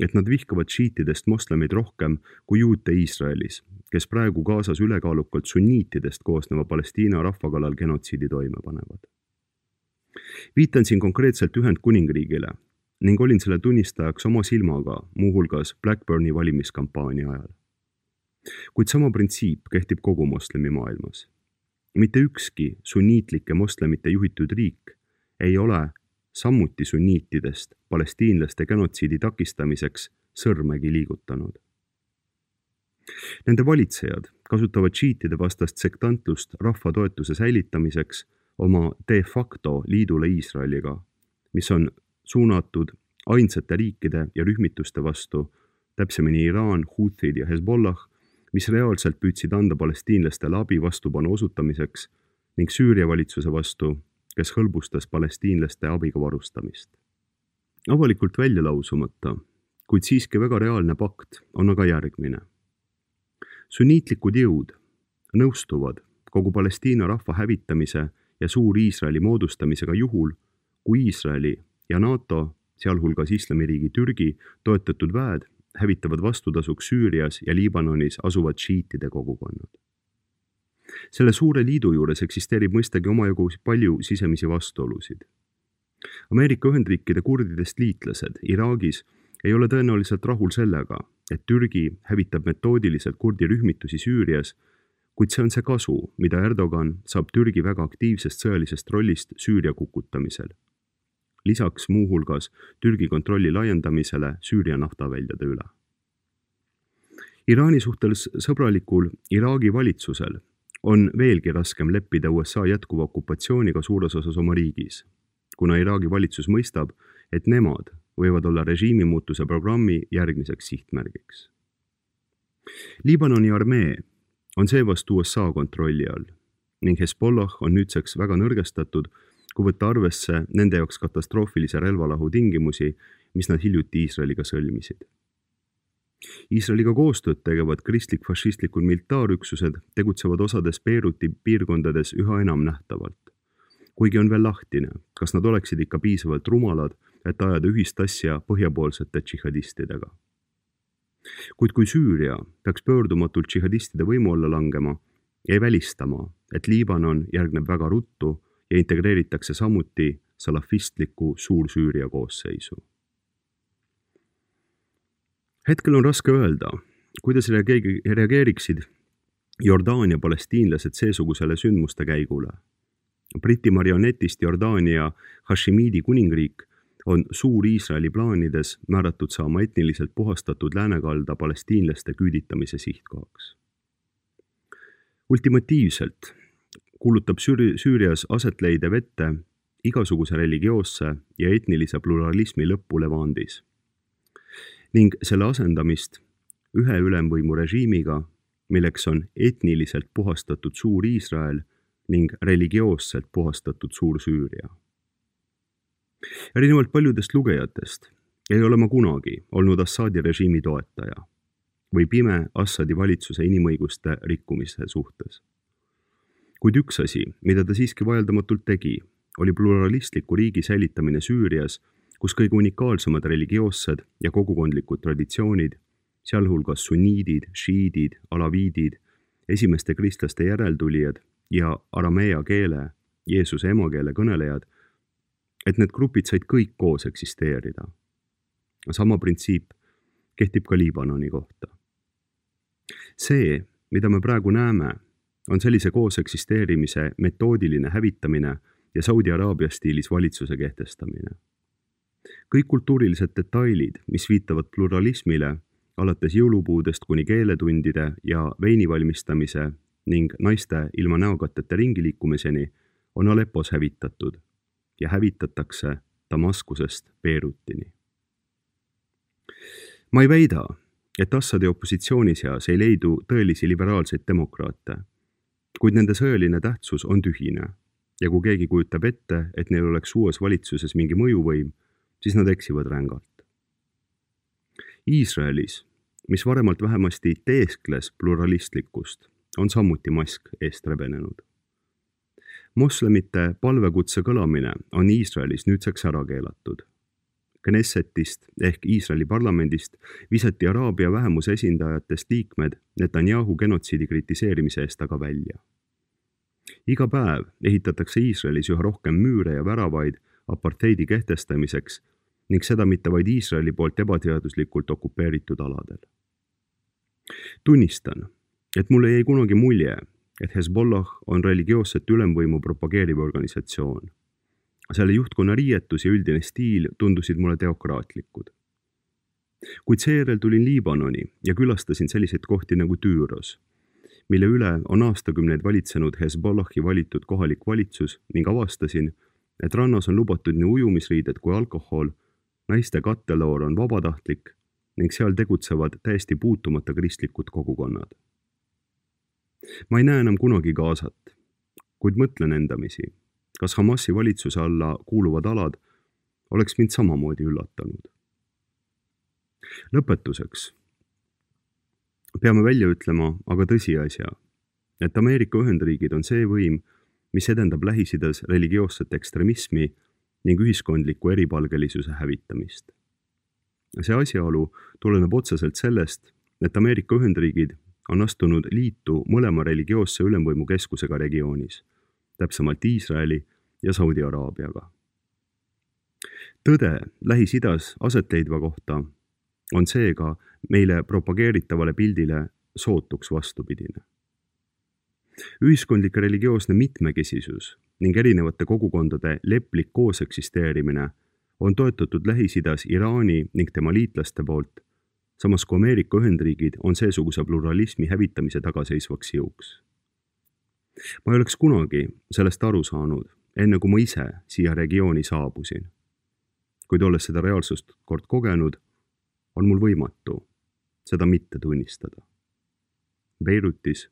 et nad vihkavad šiitidest moslemeid rohkem kui juute Iisraelis, kes praegu Gazas ülekaalukalt sunniitidest koosneva Palestiina rahva kallal genotsiidi toime panevad. Viitan siin konkreetselt Ühendkuningriigile ning olin selle tunnistajaks oma silmaga, muuhulgas Blackburni valimiskampaania ajal. kuid sama printsiip kehtib kogu moslemimaailmas. mitte ükski sunniitlike moslemite juhitud riik ei ole samuti sunniitidest palestiinlaste genotsiidi takistamiseks sõrmegi liigutanud. Nende valitsejad kasutavad šiitide vastast sektantlust rahva toetuse säilitamiseks oma de facto liidule Iisraeliga, mis on suunatud ainsate riikide ja rühmituste vastu, täpsemini Iraan, Houthid ja Hezbollah, mis reaalselt püüdsid anda palestiinlastele abi vastupanu osutamiseks ning Süüria valitsuse vastu, kes hõlbustas palestiinlaste abiga varustamist. avalikult välja lausumata, kuid siiski väga reaalne pakt on aga järgmine. sunniitlikud jõud nõustuvad kogu Palestiina rahva hävitamise ja Suur-Iisraeli moodustamisega juhul, kui Iisraeli ja NATO, sealhulgas Islamiriigi Türgi toetatud väed hävitavad vastutasuks Süürias ja Liibanonis asuvad šiitide kogukonnad selle suure liidu juures eksisteerib mõistagi omajagu palju sisemisi vastuolusid. Ameerika Ühendriikide kurdidest liitlased Iraagis ei ole tõenäoliselt rahul sellega, et Türgi hävitab metoodiliselt kurdi rühmitusi Süürias, kuid see on see kasu, mida Erdogan saab Türgi väga aktiivsest sõjalisest rollist Süüria kukutamisel. lisaks muuhulgas Türgi kontrolli laiendamisele Süüria naftaväljade üle. Iraani suhtes sõbralikul Iraagi valitsusel on veelgi raskem leppida USA jätkuva okupatsiooniga suures osas oma riigis, kuna Iraagi valitsus mõistab, et nemad võivad olla režiimimuutuse programmi järgmiseks sihtmärgiks. Liibanoni armee on seevastu USA kontrolli all ning Hezbollah on nüüdseks väga nõrgestatud, kui võtta arvesse nende jaoks katastroofilise relvalahu tingimusi, mis nad hiljuti Iisraeliga sõlmisid Iisraeliga koostööd tegevad kristlik-fašistlikud militaarüksused tegutsevad osades Beiruti piirkondades üha enam nähtavalt. kuigi on veel lahtine, kas nad oleksid ikka piisavalt rumalad, et ajada ühist asja põhjapoolsete džihadistidega. Kuid kui Süüria peaks pöördumatult džihadistide võimu alla langema, jäi välistama, et Liibanon järgneb väga ruttu ja integreeritakse samuti salafistliku Suur-Süüria koosseisu hetkel on raske öelda, kuidas reageeri-, reageeriksid Jordaania palestiinlased seesugusele sündmuste käigule. Briti marionetist Jordaania Hashemidi kuningriik on Suur-Iisraeli plaanides määratud saama etniliselt puhastatud läänekalda palestiinlaste küüditamise sihtkohaks. ultimatiivselt kuulutab Süüri-, Süürias aset leidev ette igasuguse religioosse ja etnilise pluralismi lõppu Levandis ning selle asendamist ühe ülemvõimu režiimiga, milleks on etniliselt puhastatud Suur-Iisrael ning religioosselt puhastatud Suur-Süüria. Erinevalt paljudest lugejatest ei ole ma kunagi olnud Assadi režiimi toetaja või pime Assadi valitsuse inimõiguste rikkumise suhtes. kuid üks asi, mida ta siiski vaieldamatult tegi, oli pluralistliku riigi säilitamine Süürias kus kõige unikaalsemad religioossed ja kogukondlikud traditsioonid, sealhulgas sunniidid, šiidid, alaviidid, esimeste kristlaste järeltulijad ja arameia keele, Jeesuse emakeele kõnelejad, et need grupid said kõik koos eksisteerida. sama printsiip kehtib ka Liibanoni kohta. see, mida me praegu näeme, on sellise koos eksisteerimise metoodiline hävitamine ja Saudi Araabia stiilis valitsuse kehtestamine kõik kultuurilised detailid, mis viitavad pluralismile, alates jõulupuudest kuni keeletundide ja veini valmistamise ning naiste ilma näokateta ringi liikumiseni, on Aleppos hävitatud ja hävitatakse Damaskusest Beirutini. ma ei väida, et Assadi opositsiooni seas ei leidu tõelisi liberaalseid demokraate, kuid nende sõjaline tähtsus on tühine ja kui keegi kujutab ette, et neil oleks uues valitsuses mingi mõjuvõim, siis nad eksivad rängalt. Iisraelis, mis varemalt vähemasti teeskles pluralistlikkust, on samuti mask eest rebenenud. Moslemite palvekutse kõlamine on Iisraelis nüüdseks ära keelatud. Knessetist ehk Iisraeli parlamendist visati Araabia vähemuse esindajatest liikmed Netanyahu genotsiidi kritiseerimise eest aga välja. iga päev ehitatakse Iisraelis üha rohkem müüre ja väravaid apartheidi kehtestamiseks ning seda mitte vaid Iisraeli poolt ebateaduslikult okupeeritud aladel. tunnistan, et mulle jäi kunagi mulje, et Hezbollah on religioosset ülemvõimu propageeriv organisatsioon. selle juhtkonna riietus ja üldine stiil tundusid mulle teokraatlikud. kuid seejärel tulin Liibanoni ja külastasin selliseid kohti nagu Tüüros, mille üle on aastakümneid valitsenud Hezbollahi valitud kohalik valitsus ning avastasin, et rannas on lubatud nii ujumisriided kui alkohol, naiste katteloor on vabatahtlik ning seal tegutsevad täiesti puutumata kristlikud kogukonnad ma ei näe enam kunagi Gazat, kuid mõtlen endamisi, kas Hamasi valitsuse alla kuuluvad alad oleks mind samamoodi üllatanud. lõpetuseks peame välja ütlema aga tõsiasja, et Ameerika Ühendriigid on see võim, mis edendab Lähis-Idas religioosset ekstremismi ning ühiskondliku eripalgelisuse hävitamist. see asjaolu tuleneb otseselt sellest, et Ameerika Ühendriigid on astunud liitu mõlema religioosse ülemvõimu keskusega regioonis, täpsemalt Iisraeli ja Saudi Araabiaga. tõde Lähis-Idas aset leidva kohta on seega meile propageeritavale pildile sootuks vastupidine. ühiskondlik religioosne mitmekesisus ning erinevate kogukondade leplik koos eksisteerimine on toetatud Lähis-Idas Iraani ning tema liitlaste poolt samas kui Ameerika Ühendriigid on seesuguse pluralismi hävitamise tagaseisvaks jõuks. ma ei oleks kunagi sellest aru saanud, enne kui ma ise siia regiooni saabusin. kuid olles seda reaalsust kord kogenud, on mul võimatu seda mitte tunnistada. Beirutis,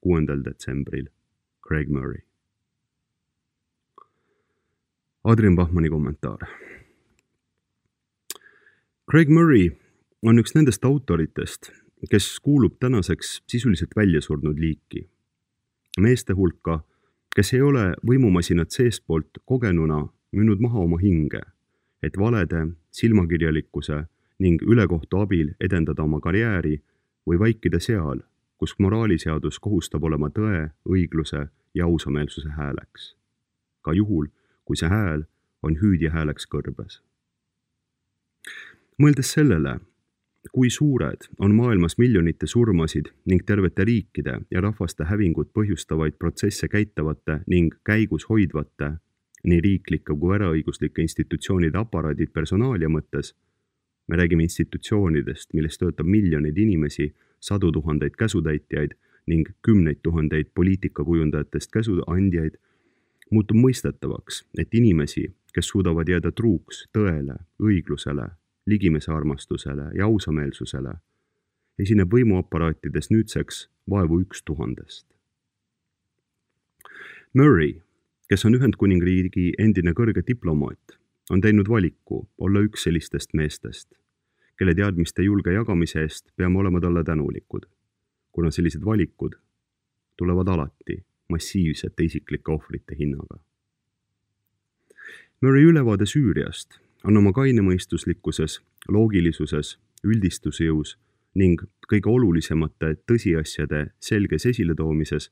kuuendal detsembril, Craig Murray. Adrian Bachmanni kommentaar. Craig Murray on üks nendest autoritest, kes kuulub tänaseks sisuliselt väljasurnud liiki. meeste hulka, kes ei ole võimumasinat seestpoolt kogenuna müünud maha oma hinge, et valede, silmakirjalikkuse ning ülekohtu abil edendada oma karjääri või vaikida seal, kus moraaliseadus kohustab olema tõe, õigluse ja ausameelsuse hääleks. ka juhul, kui see hääl on hüüdja hääleks kõrbes. mõeldes sellele, kui suured on maailmas miljonite surmasid ning tervete riikide ja rahvaste hävingut põhjustavaid protsesse käitavate ning käigus hoidvate nii riiklike kui eraõiguslike institutsioonide aparaadid personaalia mõttes, me räägime institutsioonidest, milles töötab miljoneid inimesi, sadu tuhandeid käsutäitjaid ning kümneid tuhandeid poliitikakujundajatest käsuandjaid, muutub mõistetavaks, et inimesi, kes suudavad jääda truuks tõele, õiglusele ligimese armastusele ja ausameelsusele, esineb võimuaparaatides nüüdseks vaevu üks tuhandest. Murray, kes on Ühendkuningriigi endine kõrge diplomaat, on teinud valiku olla üks sellistest meestest, kelle teadmiste julge jagamise eest peame olema talle tänulikud, kuna sellised valikud tulevad alati massiivsete isiklike ohvrite hinnaga. Murray ülevaade Süüriast on oma kainemõistuslikkuses, loogilisuses, üldistusjõus ning kõige olulisemate tõsiasjade selges esiletoomises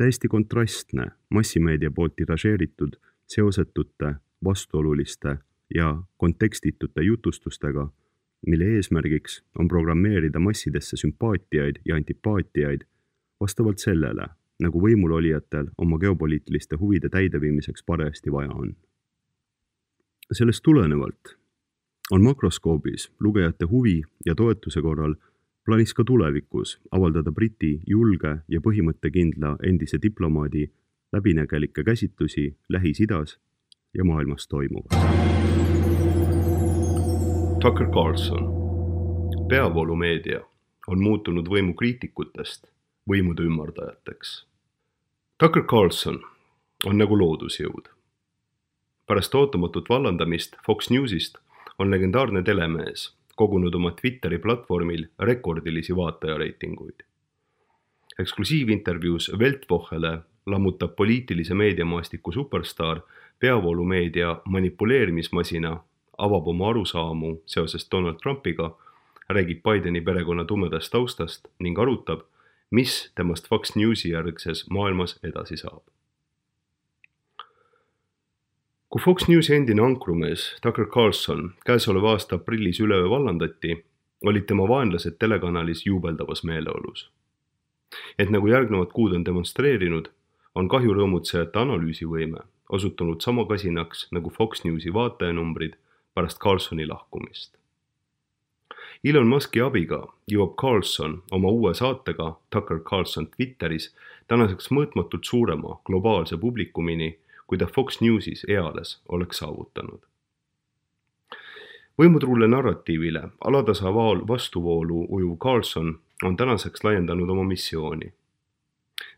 täiesti kontrastne massimeedia poolt tiražeeritud seosetute, vastuoluliste ja kontekstitute jutustustega, mille eesmärgiks on programmeerida massidesse sümpaatiaid ja antipaatiaid vastavalt sellele, nagu võimulolijatel oma geopoliitiliste huvide täideviimiseks parajasti vaja on sellest tulenevalt on makroskoobis lugejate huvi ja toetuse korral plaanis ka tulevikus avaldada Briti julge ja põhimõttekindla endise diplomaadi läbinägelikke käsitlusi Lähis-Idas ja maailmas toimuvast. Tucker Carlson, peavoolumeedia on muutunud võimukriitikutest võimude ümardajateks. Tucker Carlson on nagu loodusjõud pärast ootamatut vallandamist Fox Newsist on legendaarne telemees kogunud oma Twitteri platvormil rekordilisi vaatajareitinguid. eksklusiivintervjuus Weltwochele lammutab poliitilise meediamaastiku superstaar peavoolumeedia manipuleerimismasina avab oma arusaamu seoses Donald Trumpiga, räägib Bideni perekonna tumedast taustast ning arutab, mis temast Fox Newsi järgses maailmas edasi saab. Kui Fox Newsi endine ankrumees Tucker Carlson käesoleva aasta aprillis üleöö vallandati, olid tema vaenlased telekanalis juubeldavas meeleolus. et nagu järgnevad kuud on demonstreerinud, on kahjurõõmutsejate analüüsivõime osutunud sama kasinaks nagu Fox Newsi vaatajanumbrid pärast Carlsoni lahkumist. Elon Muski abiga jõuab Carlson oma uue saatega Tucker Carlson Twitteris tänaseks mõõtmatult suurema globaalse publikumini, kui ta Fox Newsis eales oleks saavutanud. võimutrulle narratiivile alatasa vaal vastuvoolu ujuv Carlson on tänaseks laiendanud oma missiooni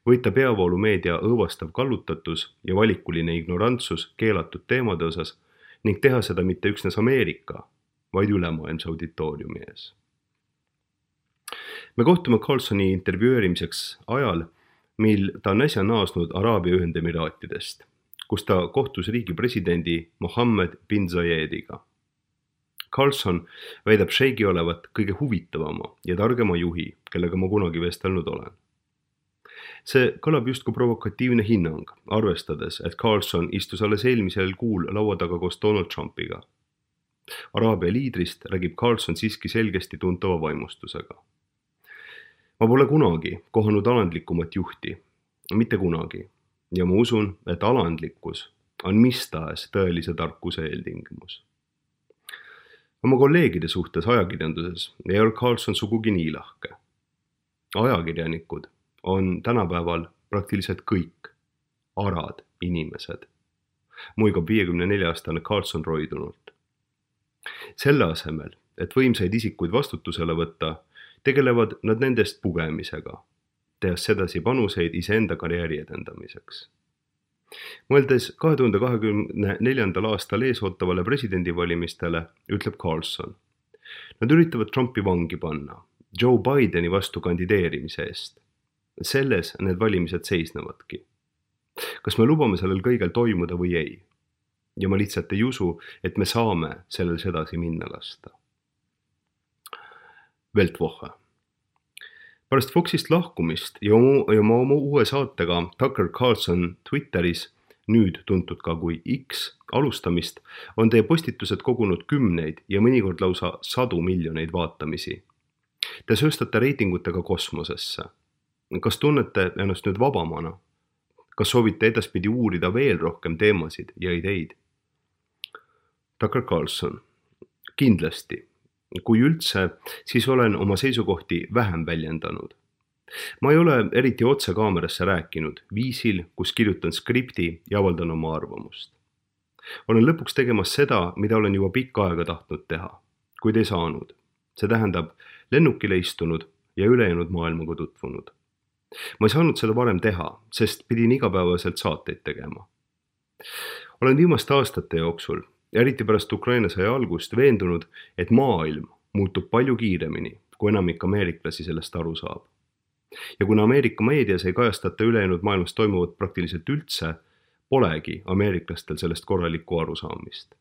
võita peavoolumeedia õõvastav kallutatus ja valikuline ignorantsus keelatud teemade osas ning teha seda mitte üksnes Ameerika, vaid ülemaailmse auditooriumi ees. me kohtume Carlsoni intervjueerimiseks ajal, mil ta on äsja naasnud Araabia Ühendemiraatidest, kus ta kohtus riigi presidendi Mohammed bin Zayediga. Carlson väidab šeigi olevat kõige huvitavama ja targema juhi, kellega ma kunagi vestelnud olen see kõlab justkui provokatiivne hinnang, arvestades, et Carlson istus alles eelmisel kuul laua taga koos Donald Trumpiga. Araabia liidrist räägib Carlson siiski selgesti tuntava vaimustusega. ma pole kunagi kohanud alandlikumat juhti, mitte kunagi, ja ma usun, et alandlikkus on mis tahes tõelise tarkuse eeltingimus. oma kolleegide suhtes ajakirjanduses ei ole Carlson sugugi nii lahke. ajakirjanikud on tänapäeval praktiliselt kõik arad inimesed, muigab viiekümne nelja aastane Carlson roidunult. selle asemel, et võimsaid isikuid vastutusele võtta, tegelevad nad nendest pugemisega, tehes sedasi panuseid iseenda karjääri edendamiseks. mõeldes kahe tuhande kahekümne neljandal aastal eesootavale presidendivalimistele, ütleb Carlson. Nad üritavad Trumpi vangi panna Joe Bideni vastu kandideerimise eest selles need valimised seisnevadki. kas me lubame sellel kõigel toimuda või ei? ja ma lihtsalt ei usu, et me saame sellel sedasi minna lasta. Weltwoche. Pärast Foxist lahkumist ja oma, ja oma, oma uue saatega Tucker Carlson Twitteris, nüüd tuntud ka kui X, alustamist, on teie postitused kogunud kümneid ja mõnikord lausa sadu miljoneid vaatamisi. Te sööstate reitingutega kosmosesse kas tunnete ennast nüüd vabamana? kas soovite edaspidi uurida veel rohkem teemasid ja ideid? Tucker Carlson, kindlasti, kui üldse, siis olen oma seisukohti vähem väljendanud. ma ei ole eriti otse kaamerasse rääkinud viisil, kus kirjutan skripti ja avaldan oma arvamust. olen lõpuks tegemas seda, mida olen juba pikka aega tahtnud teha, kuid ei saanud. see tähendab lennukile istunud ja ülejäänud maailmaga tutvunud ma ei saanud seda varem teha, sest pidin igapäevaselt saateid tegema. olen viimaste aastate jooksul, eriti pärast Ukraina sõja algust, veendunud, et maailm muutub palju kiiremini, kui enamik ameeriklasi sellest aru saab. ja kuna Ameerika meedias ei kajastata ülejäänud maailmas toimuvat praktiliselt üldse, polegi ameeriklastel sellest korralikku arusaamist.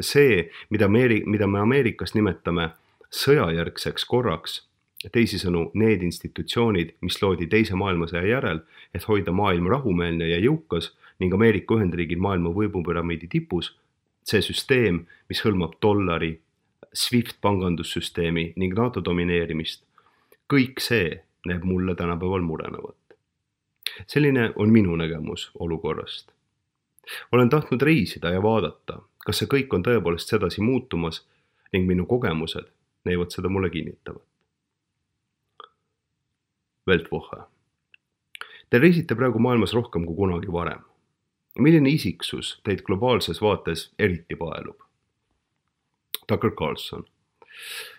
see, mida Ameeri-, mida me Ameerikas nimetame sõjajärgseks korraks teisisõnu, need institutsioonid, mis loodi Teise maailmasõja järel, et hoida maailm rahumeelne ja jõukas ning Ameerika Ühendriigid maailma võimupüramiidi tipus, see süsteem, mis hõlmab dollari, SWIFT pangandussüsteemi ning NATO domineerimist, kõik see näeb mulle tänapäeval murenevat. selline on minu nägemus olukorrast. olen tahtnud reisida ja vaadata, kas see kõik on tõepoolest sedasi muutumas ning minu kogemused näivad seda mulle kinnitavat. Weltwoche. Te reisite praegu maailmas rohkem kui kunagi varem. Milline isiksus teid globaalses vaates eriti paelub? Tucker Carlson.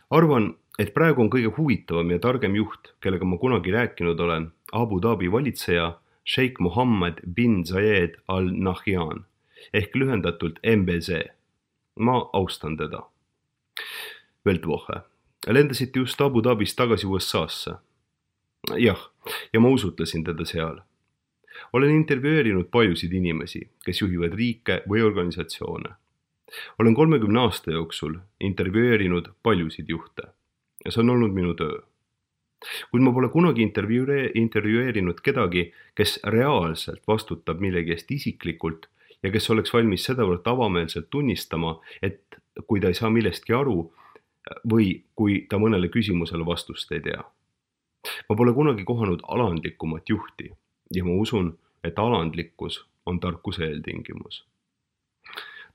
arvan, et praegu on kõige huvitavam ja targem juht, kellega ma kunagi rääkinud olen, Abu Dhabi valitseja Sheikh Mohammed bin Zayed Al Nahyan ehk lühendatult MBZ. ma austan teda. Weltwoche. lendasite just Abu Dhabist tagasi USA-sse jah, ja ma usutlesin teda seal. Olen intervjueerinud paljusid inimesi, kes juhivad riike või organisatsioone. olen kolmekümne aasta jooksul intervjueerinud paljusid juhte ja see on olnud minu töö. kuid ma pole kunagi intervjuu-, intervjueerinud kedagi, kes reaalselt vastutab millegi eest isiklikult ja kes oleks valmis sedavõrd avameelselt tunnistama, et kui ta ei saa millestki aru või kui ta mõnele küsimusele vastust ei tea. ma pole kunagi kohanud alandlikumat juhti ja ma usun, et alandlikkus on tarkuse eeltingimus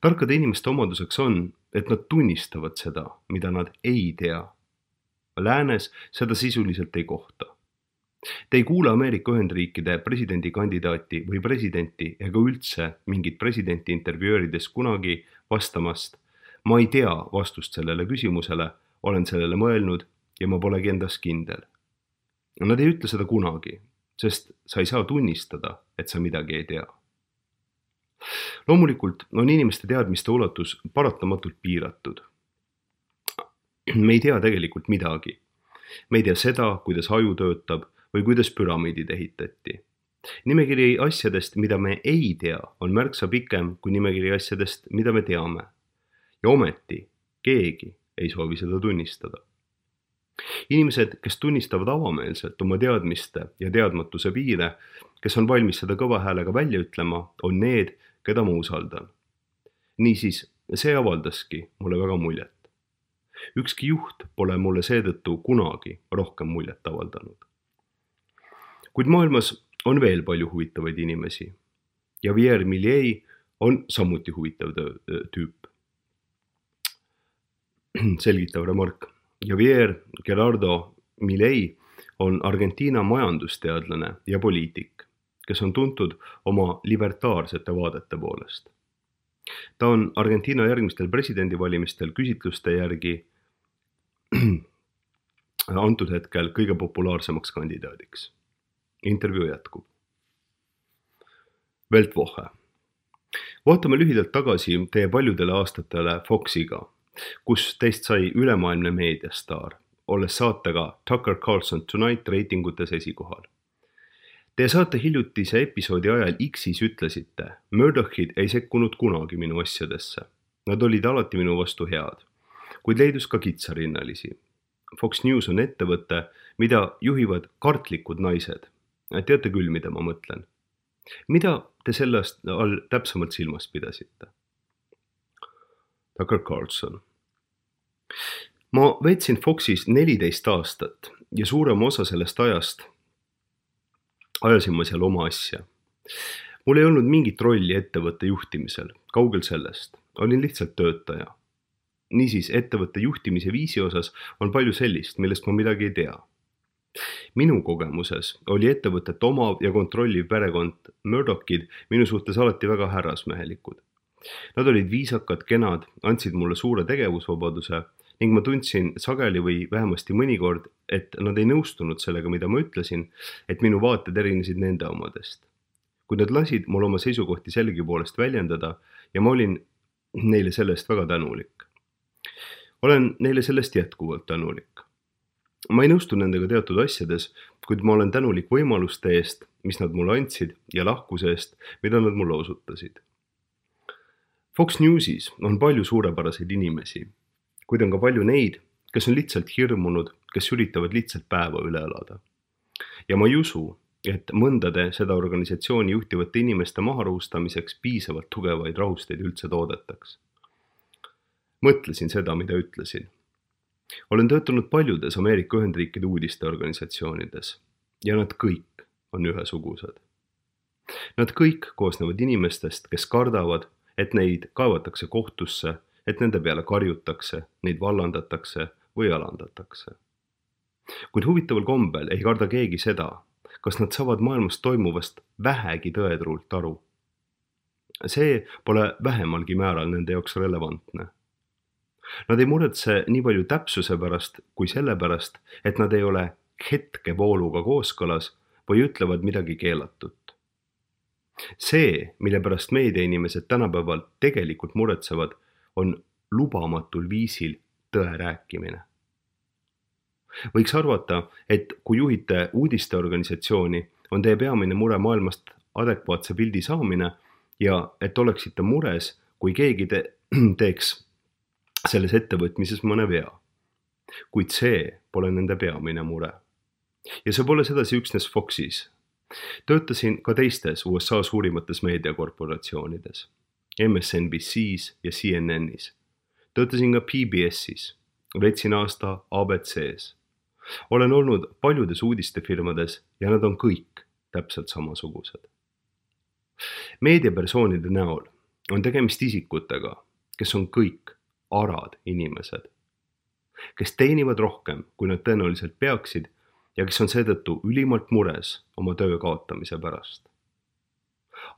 tarkade inimeste omaduseks on, et nad tunnistavad seda, mida nad ei tea. Läänes seda sisuliselt ei kohta. Te ei kuule Ameerika Ühendriikide presidendikandidaati või presidenti ega üldse mingit presidenti intervjueerides kunagi vastamast. ma ei tea vastust sellele küsimusele, olen sellele mõelnud ja ma polegi endas kindel. Nad ei ütle seda kunagi, sest sa ei saa tunnistada, et sa midagi ei tea loomulikult on inimeste teadmiste ulatus paratamatult piiratud. me ei tea tegelikult midagi. me ei tea seda, kuidas aju töötab või kuidas püramiidid ehitati. nimekiri asjadest, mida me ei tea, on märksa pikem kui nimekiri asjadest, mida me teame. ja ometi keegi ei soovi seda tunnistada inimesed, kes tunnistavad avameelselt oma teadmiste ja teadmatuse piire, kes on valmis seda kõva häälega välja ütlema, on need, keda ma usaldan. niisiis, see avaldaski mulle väga muljet. ükski juht pole mulle seetõttu kunagi rohkem muljet avaldanud. kuid maailmas on veel palju huvitavaid inimesi. Javier Millet on samuti huvitav tüüp. selgitav remark. Javier Gerardo Millet on Argentiina majandusteadlane ja poliitik kes on tuntud oma libertaarsete vaadete poolest. ta on Argentiina järgmistel presidendivalimistel küsitluste järgi antud hetkel kõige populaarsemaks kandidaadiks. intervjuu jätkub. Weltwoche. vaatame lühidalt tagasi teie paljudele aastatele Foxiga, kus teist sai ülemaailmne meediastaar, olles saatega Tucker Carlson Tonight reitingutes esikohal Teie saate hiljutise episoodi ajal X-is ütlesite, Murdochid ei sekkunud kunagi minu asjadesse. Nad olid alati minu vastu head, kuid leidus ka kitsarinnalisi. Fox News on ettevõte, mida juhivad kartlikud naised. teate küll, mida ma mõtlen. mida te selle all täpsemalt silmas pidasite? Tucker Carlson. Ma veetsin Foxis neliteist aastat ja suurema osa sellest ajast ajasin ma seal oma asja. mul ei olnud mingit rolli ettevõtte juhtimisel, kaugel sellest, olin lihtsalt töötaja. niisiis, ettevõtte juhtimise viisi osas on palju sellist, millest ma midagi ei tea. minu kogemuses oli ettevõtet omav ja kontrolliv perekond Murdochid minu suhtes alati väga härrasmehelikud. Nad olid viisakad, kenad, andsid mulle suure tegevusvabaduse ning ma tundsin sageli või vähemasti mõnikord, et nad ei nõustunud sellega, mida ma ütlesin, et minu vaated erinesid nende omadest. kuid nad lasid mul oma seisukohti sellegipoolest väljendada ja ma olin neile selle eest väga tänulik. olen neile sellest jätkuvalt tänulik. ma ei nõustu nendega teatud asjades, kuid ma olen tänulik võimaluste eest, mis nad mulle andsid ja lahkuse eest, mida nad mulle osutasid. Fox Newsis on palju suurepäraseid inimesi kuid on ka palju neid, kes on lihtsalt hirmunud, kes üritavad lihtsalt päeva üle elada. ja ma ei usu, et mõndade seda organisatsiooni juhtivate inimeste maharahustamiseks piisavalt tugevaid rahusteid üldse toodetaks. mõtlesin seda, mida ütlesin. olen töötanud paljudes Ameerika Ühendriikide uudisteorganisatsioonides ja nad kõik on ühesugused. Nad kõik koosnevad inimestest, kes kardavad, et neid kaevatakse kohtusse et nende peale karjutakse, neid vallandatakse või alandatakse. kuid huvitaval kombel ei karda keegi seda, kas nad saavad maailmas toimuvast vähegi tõetruult aru. see pole vähemalgi määral nende jaoks relevantne. Nad ei muretse nii palju täpsuse pärast kui sellepärast, et nad ei ole hetkevooluga kooskõlas või ütlevad midagi keelatut. See, mille pärast meediainimesed tänapäeval tegelikult muretsevad, on lubamatul viisil tõe rääkimine. võiks arvata, et kui juhite uudisteorganisatsiooni, on teie peamine mure maailmast adekvaatse pildi saamine ja et oleksite mures, kui keegi te teeks selles ettevõtmises mõne vea. kuid see pole nende peamine mure. ja see pole sedasi üksnes Foxis. Töötasin ka teistes USA suurimates meediakorporatsioonides, MSNBC-s ja CNN-is. töötasin ka PBS-is, veetsin aasta abc-s. olen olnud paljudes uudistefirmades ja nad on kõik täpselt samasugused. meediapersoonide näol on tegemist isikutega, kes on kõik arad inimesed, kes teenivad rohkem, kui nad tõenäoliselt peaksid ja kes on seetõttu ülimalt mures oma töö kaotamise pärast.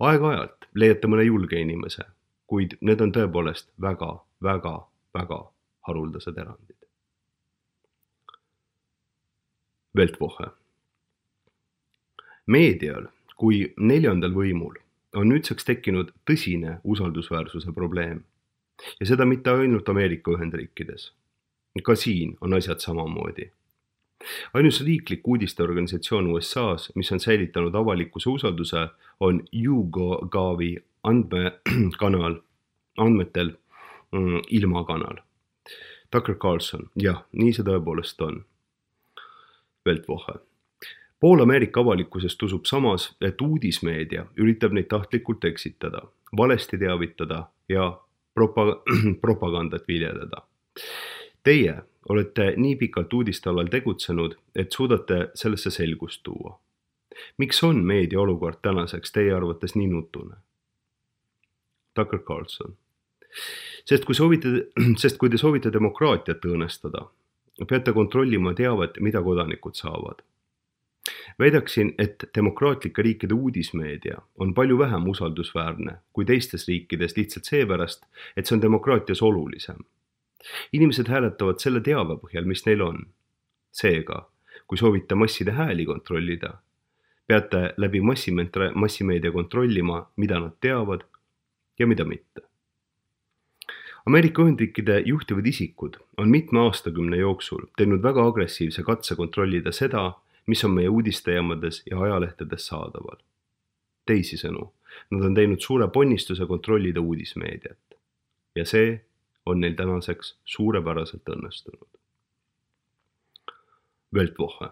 aeg-ajalt leiate mõne julge inimese, kuid need on tõepoolest väga, väga, väga haruldased erandid. Weltwoche. meedial kui neljandal võimul on nüüdseks tekkinud tõsine usaldusväärsuse probleem ja seda mitte ainult Ameerika Ühendriikides. ka siin on asjad samamoodi. Ainus riiklik uudisteorganisatsioon USA-s, mis on säilitanud avalikkuse usalduse, on YouGovi andmekanal, andmetel mm, ilmakanal. Tucker Carlson, jah, nii see tõepoolest on. Weltwoche pool Ameerika avalikkusest usub samas, et uudismeedia üritab neid tahtlikult eksitada, valesti teavitada ja propa-, propagandat viljeleda. Teie olete nii pikalt uudiste alal tegutsenud, et suudate sellesse selgust tuua. miks on meedia olukord tänaseks teie arvates nii nutune? Tucker Carlson. sest kui soovite, sest kui te soovite demokraatiat õõnestada, peate kontrollima teavet, mida kodanikud saavad väidaksin, et demokraatlike riikide uudismeedia on palju vähem usaldusväärne kui teistes riikides lihtsalt seepärast, et see on demokraatias olulisem. Inimesed hääletavad selle teabe põhjal, mis neil on. seega, kui soovite masside hääli kontrollida, peate läbi massimeedia, massimeedia kontrollima, mida nad teavad ja mida mitte. Ameerika Ühendriikide juhtivad isikud on mitme aastakümne jooksul teinud väga agressiivse katse kontrollida seda, mis on meie uudistejaamades ja ajalehtedes saadaval. teisisõnu, nad on teinud suure ponnistuse kontrollida uudismeediat. ja see on neil tänaseks suurepäraselt õnnestunud. Weltwoche.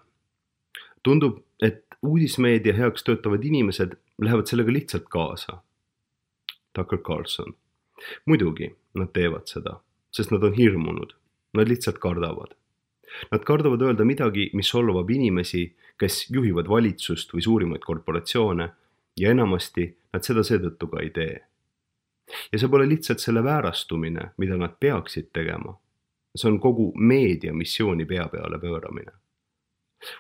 tundub, et uudismeedia heaks töötavad inimesed lähevad sellega lihtsalt kaasa. Tucker Carlson. muidugi nad teevad seda, sest nad on hirmunud, nad lihtsalt kardavad Nad kardavad öelda midagi, mis solvab inimesi, kes juhivad valitsust või suurimaid korporatsioone ja enamasti nad seda seetõttu ka ei tee. Ja see pole lihtsalt selle väärastumine, mida nad peaksid tegema. see on kogu meedia missiooni pea peale pööramine.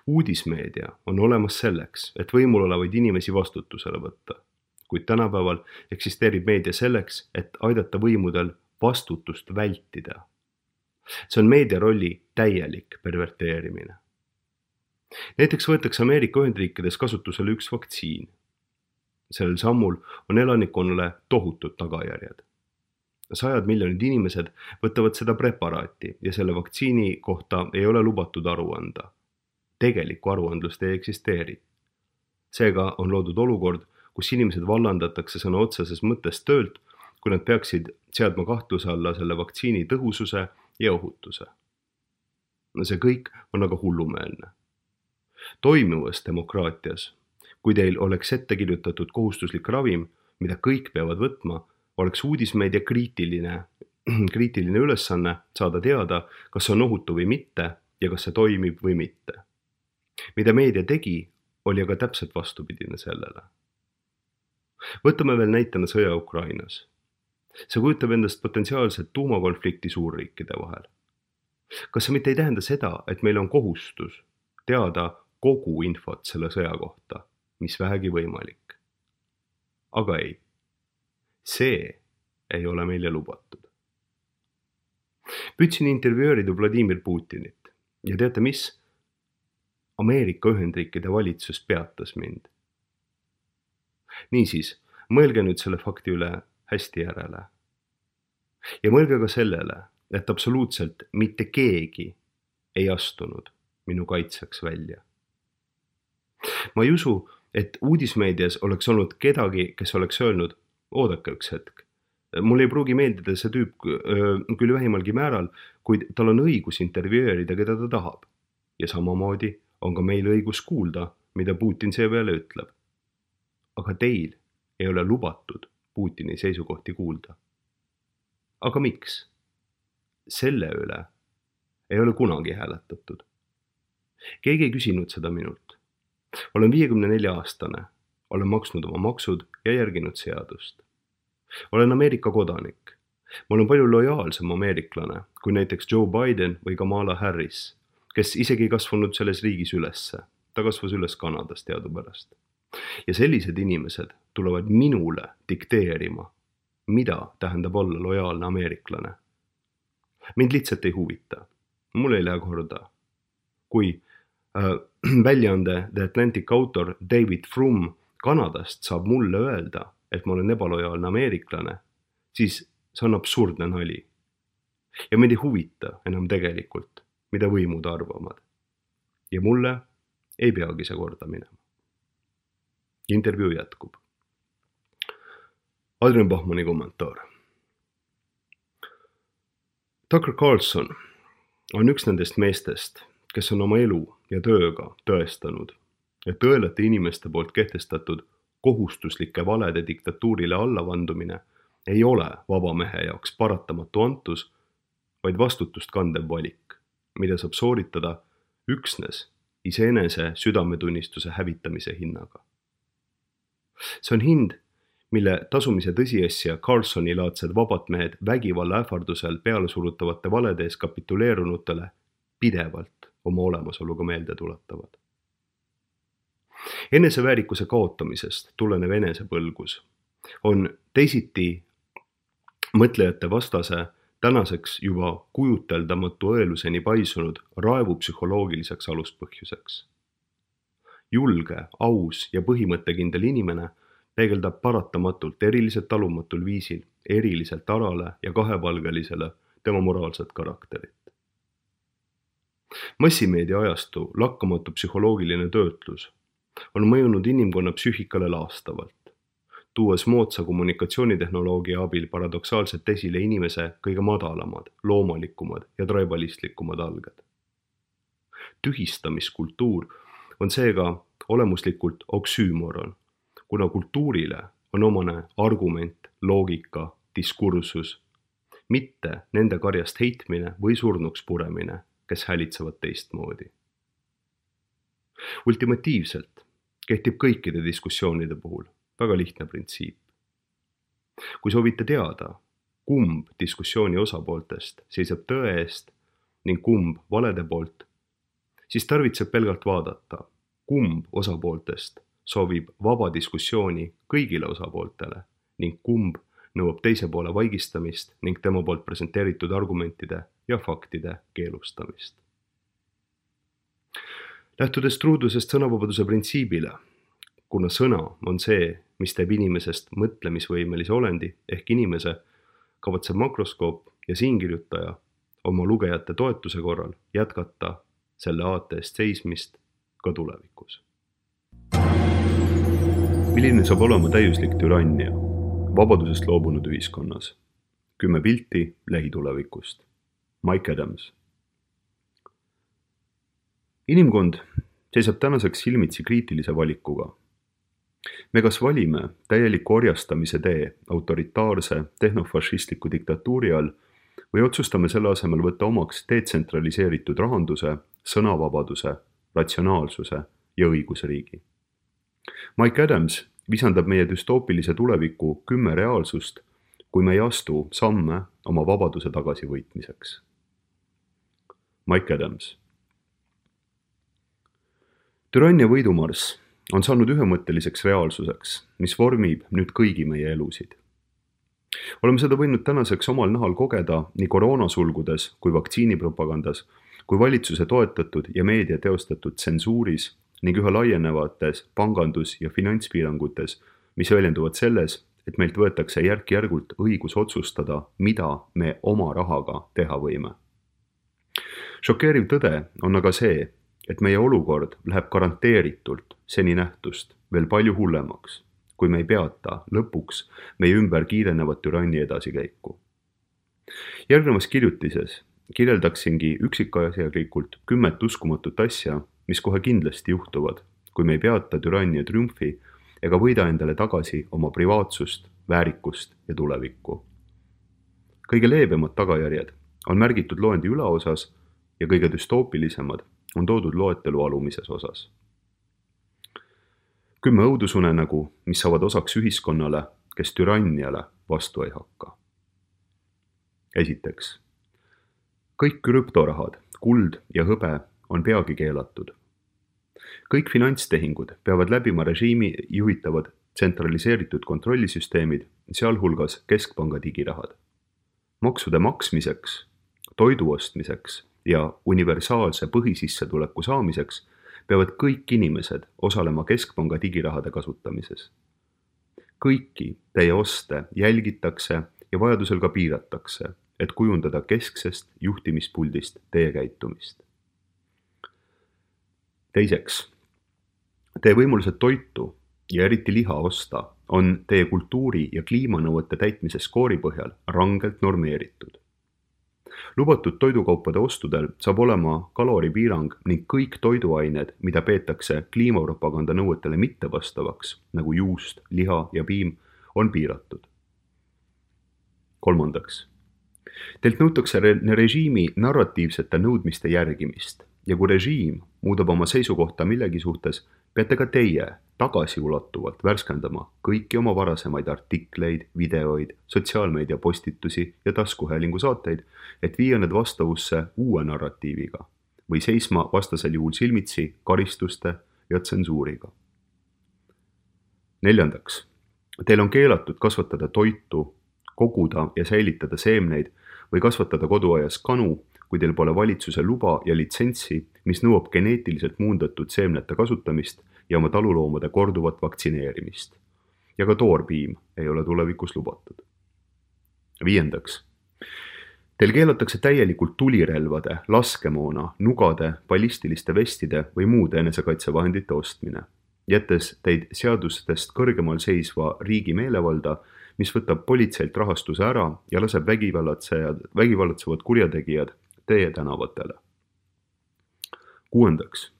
uudismeedia on olemas selleks, et võimul olevaid inimesi vastutusele võtta. kuid tänapäeval eksisteerib meedia selleks, et aidata võimudel vastutust vältida see on meedia rolli täielik perverteerimine. näiteks võetakse Ameerika Ühendriikides kasutusele üks vaktsiin. Sellel sammul on elanikkonnale tohutud tagajärjed. sajad miljonid inimesed võtavad seda preparaati ja selle vaktsiini kohta ei ole lubatud aru anda. tegelikku aruandlust ei eksisteeri. seega on loodud olukord, kus inimesed vallandatakse sõna otseses mõttes töölt, kui nad peaksid seadma kahtluse alla selle vaktsiini tõhususe ja ohutuse. see kõik on aga hullumeelne. toimivas demokraatias, kui teil oleks ette kirjutatud kohustuslik ravim, mida kõik peavad võtma, oleks uudismeedia kriitiline, kriitiline ülesanne saada teada, kas see on ohutu või mitte ja kas see toimib või mitte. mida meedia tegi, oli aga täpselt vastupidine sellele. võtame veel näitena sõja Ukrainas see kujutab endast potentsiaalset tuumakonflikti suurriikide vahel. kas see mitte ei tähenda seda, et meil on kohustus teada kogu infot selle sõja kohta, mis vähegi võimalik? aga ei, see ei ole meile lubatud. püüdsin intervjueerida Vladimir Putinit ja teate mis? Ameerika Ühendriikide valitsus peatas mind. niisiis, mõelge nüüd selle fakti üle hästi järele. ja mõelge ka sellele, et absoluutselt mitte keegi ei astunud minu kaitseks välja. ma ei usu, et uudismeedias oleks olnud kedagi, kes oleks öelnud, oodake üks hetk, mulle ei pruugi meeldida see tüüp küll vähimalgi määral, kuid tal on õigus intervjueerida, keda ta tahab. ja samamoodi on ka meil õigus kuulda, mida Putin seepeale ütleb. aga teil ei ole lubatud Putini seisukohti kuulda. aga miks? selle üle ei ole kunagi hääletatud. keegi ei küsinud seda minult. Olen viiekümne nelja aastane, olen maksnud oma maksud ja järginud seadust. olen Ameerika kodanik. ma olen palju lojaalsem ameeriklane kui näiteks Joe Biden või Kamala Harris, kes isegi ei kasvanud selles riigis ülesse. ta kasvas üles Kanadas teadupärast. ja sellised inimesed tulevad minule dikteerima, mida tähendab olla lojaalne ameeriklane. mind lihtsalt ei huvita mul ei lähe korda. kui äh, väljaande The Atlantic autor David Frum Kanadast saab mulle öelda, et ma olen ebalojaalne ameeriklane, siis see on absurdne nali. ja mind ei huvita enam tegelikult, mida võimud arvavad. ja mulle ei peagi see korda minema. intervjuu jätkub. Adrian Bachmanni kommentaar. Tucker Carlson on üks nendest meestest, kes on oma elu ja tööga tõestanud, et tõelate inimeste poolt kehtestatud kohustuslike valede diktatuurile allavandumine ei ole vaba mehe jaoks paratamatu antus, vaid vastutust kandev valik, mida saab sooritada üksnes iseenese südametunnistuse hävitamise hinnaga. see on hind, mille tasumise tõsiasja Carlsoni laadsed vabad mehed vägivalla ähvardusel pealesurutavate valede ees kapituleerunutele pidevalt oma olemasoluga meelde tuletavad. eneseväärikuse kaotamisest tulenev enesepõlgus on teisiti mõtlejate vastase tänaseks juba kujuteldamatu õeluseni paisunud raevu psühholoogiliseks aluspõhjuseks. julge, aus ja põhimõttekindel inimene peegeldab paratamatult eriliselt talumatul viisil eriliselt arale ja kahepalgelisele tema moraalset karakterit. Massimeedia ajastu lakkamatu psühholoogiline töötlus on mõjunud inimkonna psüühikale laastavalt, tuues moodsa kommunikatsioonitehnoloogia abil paradoksaalselt esile inimese kõige madalamad, loomalikumad ja tribalistlikuvad alged. tühistamiskultuur on seega olemuslikult oksüümoron kuna kultuurile on omane argument, loogika, diskursus, mitte nende karjast heitmine või surnuks puremine, kes häälitsevad teistmoodi. ultimatiivselt kehtib kõikide diskussioonide puhul väga lihtne printsiip. kui soovite teada, kumb diskussiooni osapooltest seisab tõe eest ning kumb valede poolt, siis tarvitseb pelgalt vaadata, kumb osapooltest soovib vaba diskussiooni kõigile osapooltele ning kumb nõuab teise poole vaigistamist ning tema poolt presenteeritud argumentide ja faktide keelustamist. lähtudes truudusest sõnavabaduse printsiibile, kuna sõna on see, mis teeb inimesest mõtlemisvõimelise olendi ehk inimese, kavatseb makroskoop ja siinkirjutaja oma lugejate toetuse korral jätkata selle aate eest seismist ka tulevikus milline saab olema täiuslik türannia vabadusest loobunud ühiskonnas? kümme pilti lähitulevikust. Mike Adams. inimkond seisab tänaseks silmitsi kriitilise valikuga. me kas valime täieliku orjastamise tee autoritaarse tehnofašistliku diktatuuri all või otsustame selle asemel võtta omaks detsentraliseeritud rahanduse, sõnavabaduse, ratsionaalsuse ja õigusriigi Mike Adams visandab meie düstoopilise tuleviku kümme reaalsust, kui me ei astu samme oma vabaduse tagasivõitmiseks. Mike Adams. türannia võidumarss on saanud ühemõtteliseks reaalsuseks, mis vormib nüüd kõigi meie elusid. oleme seda võinud tänaseks omal nahal kogeda nii koroonasulgudes kui vaktsiinipropagandas, kui valitsuse toetatud ja meedia teostatud tsensuuris ning üha laienevates pangandus- ja finantspiirangutes, mis väljenduvad selles, et meilt võetakse järk-järgult õigus otsustada, mida me oma rahaga teha võime. Šokeeriv tõde on aga see, et meie olukord läheb garanteeritult seni nähtust veel palju hullemaks, kui me ei peata lõpuks meie ümber kiirenevat türanni edasikäiku. järgnevas kirjutises kirjeldaksingi üksikasjalikult kümmet uskumatut asja, mis kohe kindlasti juhtuvad, kui me ei peata türannia triumfi ega võida endale tagasi oma privaatsust, väärikust ja tulevikku. kõige leebemad tagajärjed on märgitud loendi ülaosas ja kõige düstoopilisemad on toodud loetelu alumises osas. kümme õudusunenägu, mis saavad osaks ühiskonnale, kes türanniale vastu ei hakka. esiteks, kõik krüptorahad, kuld ja hõbe on peagi keelatud kõik finantstehingud peavad läbima režiimi juhitavad tsentraliseeritud kontrollisüsteemid, sealhulgas keskpanga digirahad. maksude maksmiseks, toidu ostmiseks ja universaalse põhisissetuleku saamiseks peavad kõik inimesed osalema keskpanga digirahade kasutamises. kõiki teie oste jälgitakse ja vajadusel ka piiratakse, et kujundada kesksest juhtimispuldist teie käitumist. teiseks Teie võimalused toitu ja eriti liha osta on teie kultuuri ja kliimanõuete täitmise skoori põhjal rangelt normeeritud. Lubatud toidukaupade ostudel saab olema kaloripiirang ning kõik toiduained, mida peetakse kliimapropaganda nõuetele mittevastavaks, nagu juust, liha ja piim, on piiratud. kolmandaks, teilt nõutakse re režiimi narratiivsete nõudmiste järgimist ja kui režiim muudab oma seisukohta millegi suhtes, peate ka teie tagasiulatuvalt värskendama kõiki oma varasemaid artikleid, videoid, sotsiaalmeedia postitusi ja taskuhäälingu saateid, et viia need vastavusse uue narratiiviga või seisma vastasel juhul silmitsi karistuste ja tsensuuriga. neljandaks, teil on keelatud kasvatada toitu, koguda ja säilitada seemneid või kasvatada koduaias kanu kui teil pole valitsuse luba ja litsentsi, mis nõuab geneetiliselt muundatud seemnete kasutamist ja oma taluloomade korduvat vaktsineerimist. ja ka toorpiim ei ole tulevikus lubatud. viiendaks, teil keelatakse täielikult tulirelvade, laskemoona, nugade, ballistiliste vestide või muude enesekaitsevahendite ostmine, jättes teid seadustest kõrgemal seisva riigi meelevalda mis võtab politseilt rahastuse ära ja laseb vägivallatsejad, vägivallatsevad kurjategijad teie tänavatele. kuuendaks,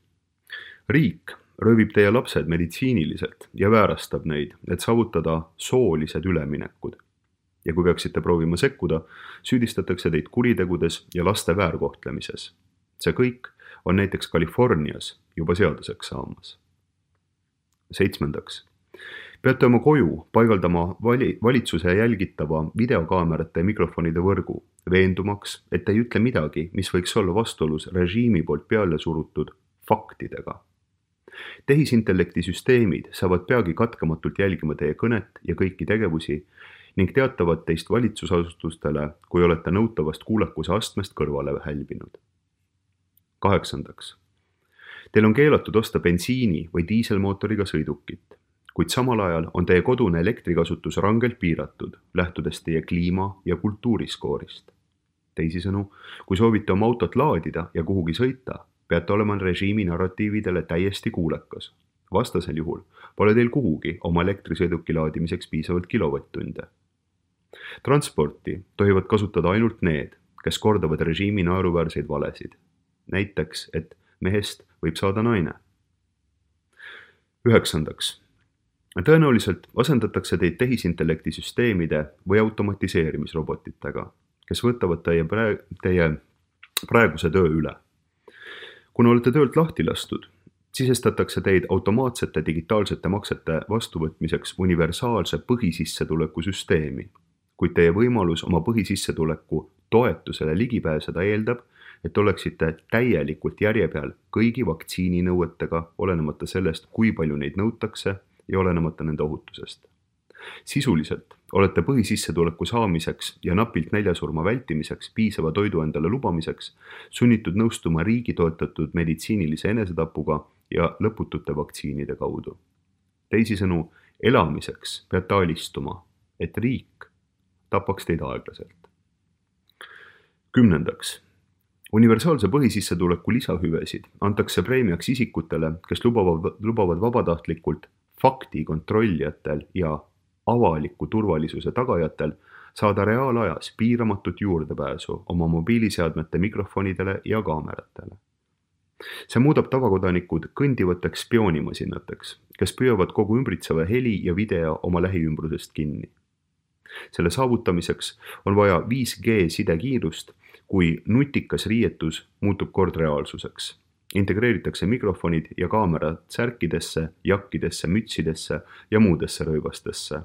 riik röövib teie lapsed meditsiiniliselt ja väärastab neid, et saavutada soolised üleminekud. ja kui peaksite proovima sekkuda, süüdistatakse teid kuritegudes ja laste väärkohtlemises. see kõik on näiteks Californias juba seaduseks saamas. seitsmendaks, peate oma koju paigaldama vali, valitsuse jälgitava videokaamerate ja mikrofonide võrgu, veendumaks, et ei ütle midagi, mis võiks olla vastuolus režiimi poolt peale surutud faktidega. tehisintellekti süsteemid saavad peagi katkematult jälgima teie kõnet ja kõiki tegevusi ning teatavad teist valitsusasutustele, kui olete nõutavast kuulekuse astmest kõrvale hälbinud. kaheksandaks. Teil on keelatud osta bensiini või diiselmootoriga sõidukit kuid samal ajal on teie kodune elektrikasutus rangelt piiratud, lähtudes teie kliima ja kultuuriskoorist. teisisõnu, kui soovite oma autot laadida ja kuhugi sõita, peate olema režiimi narratiividele täiesti kuulekas. vastasel juhul pole teil kuhugi oma elektrisõiduki laadimiseks piisavalt kilovatt-tunde. transporti tohivad kasutada ainult need, kes kordavad režiimi naeruväärseid valesid. näiteks, et mehest võib saada naine. üheksandaks tõenäoliselt asendatakse teid tehisintellekti süsteemide või automatiseerimisrobotitega, kes võtavad teie prae-, teie praeguse töö üle. kuna olete töölt lahti lastud, sisestatakse teid automaatsete digitaalsete maksete vastuvõtmiseks universaalse põhisissetuleku süsteemi, kuid teie võimalus oma põhisissetuleku toetusele ligi pääseda eeldab, et oleksite täielikult järje peal kõigi vaktsiininõuetega, olenemata sellest, kui palju neid nõutakse ja olenemata nende ohutusest. sisuliselt olete põhisissetuleku saamiseks ja napilt näljasurma vältimiseks piisava toidu endale lubamiseks sunnitud nõustuma riigi toetatud meditsiinilise enesetapuga ja lõputute vaktsiinide kaudu. teisisõnu, elamiseks peate alistuma, et riik tapaks teid aeglaselt. kümnendaks universaalse põhisissetuleku lisahüvesid antakse preemiaks isikutele, kes lubavad, lubavad vabatahtlikult fakti kontrollijatel ja avaliku turvalisuse tagajatel saada reaalajas piiramatut juurdepääsu oma mobiiliseadmete mikrofonidele ja kaameratele. see muudab tavakodanikud kõndivateks spioonimasinateks, kes püüavad kogu ümbritseva heli ja video oma lähiümbrusest kinni. selle saavutamiseks on vaja 5G sidekiirust, kui nutikas riietus muutub kord reaalsuseks integreeritakse mikrofonid ja kaamerad särkidesse, jakkidesse, mütsidesse ja muudesse rõivastesse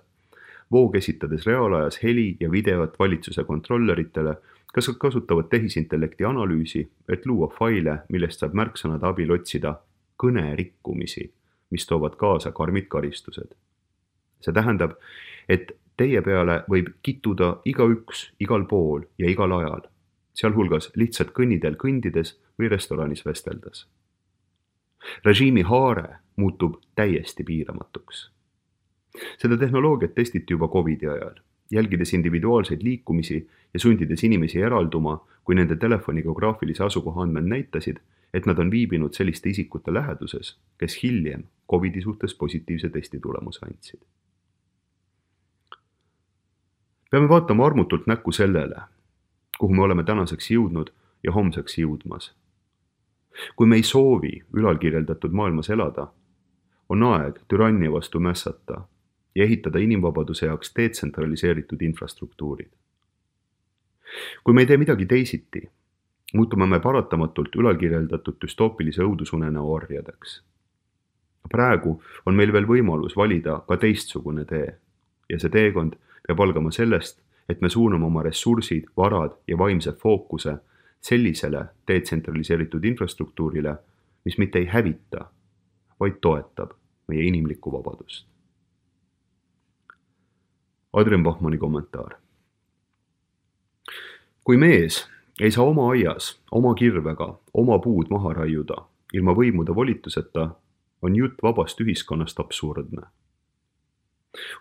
voog esitades reaalajas heli ja videot valitsuse kontrolleritele, kes kasutavad tehisintellekti analüüsi, et luua faile, millest saab märksõnade abil otsida kõnerikkumisi, mis toovad kaasa karmid karistused. see tähendab, et teie peale võib kittuda igaüks igal pool ja igal ajal, sealhulgas lihtsalt kõnniteel kõndides või restoranis vesteldes. režiimi haare muutub täiesti piiramatuks seda tehnoloogiat testiti juba Covidi ajal, jälgides individuaalseid liikumisi ja sundides inimesi eralduma, kui nende telefoni geograafilise asukoha andmed näitasid, et nad on viibinud selliste isikute läheduses, kes hiljem Covidi suhtes positiivse testi tulemuse andsid. peame vaatama armutult näkku sellele, kuhu me oleme tänaseks jõudnud ja homseks jõudmas. kui me ei soovi ülalkirjeldatud maailmas elada, on aeg türannia vastu mässata ja ehitada inimvabaduse jaoks detsentraliseeritud infrastruktuurid. kui me ei tee midagi teisiti, muutume me paratamatult ülalkirjeldatud düstoopilise õudusunenäo orjadeks. praegu on meil veel võimalus valida ka teistsugune tee ja see teekond peab algama sellest, et me suuname oma ressursid, varad ja vaimse fookuse sellisele detsentraliseeritud infrastruktuurile, mis mitte ei hävita, vaid toetab meie inimlikku vabadust. Adrian Bachmanni kommentaar. kui mees ei saa oma aias oma kirvega oma puud maha raiuda ilma võimude volituseta, on jutt vabast ühiskonnast absurdne.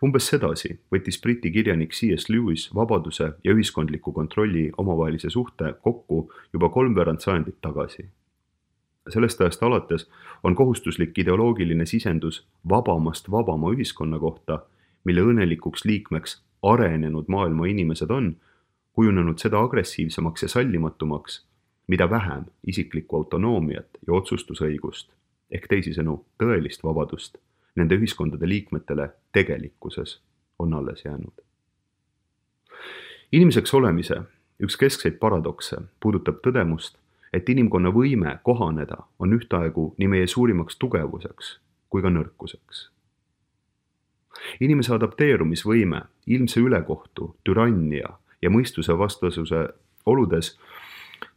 Umbes sedasi võttis Briti kirjanik C.S. Lewis vabaduse ja ühiskondliku kontrolli omavahelise suhte kokku juba kolmveerand sajandit tagasi sellest ajast alates on kohustuslik ideoloogiline sisendus vabamast vabama ühiskonna kohta mille õnnelikuks liikmeks arenenud maailma inimesed on, kujunenud seda agressiivsemaks ja sallimatumaks, mida vähem isiklikku autonoomiat ja otsustusõigust ehk teisisõnu tõelist vabadust nende ühiskondade liikmetele tegelikkuses on alles jäänud. inimeseks olemise üks keskseid paradokse puudutab tõdemust, et inimkonna võime kohaneda on ühtaegu nii meie suurimaks tugevuseks kui ka nõrkuseks inimese adapteerumisvõime ilmse ülekohtu, türannia ja mõistuse vastasuse oludes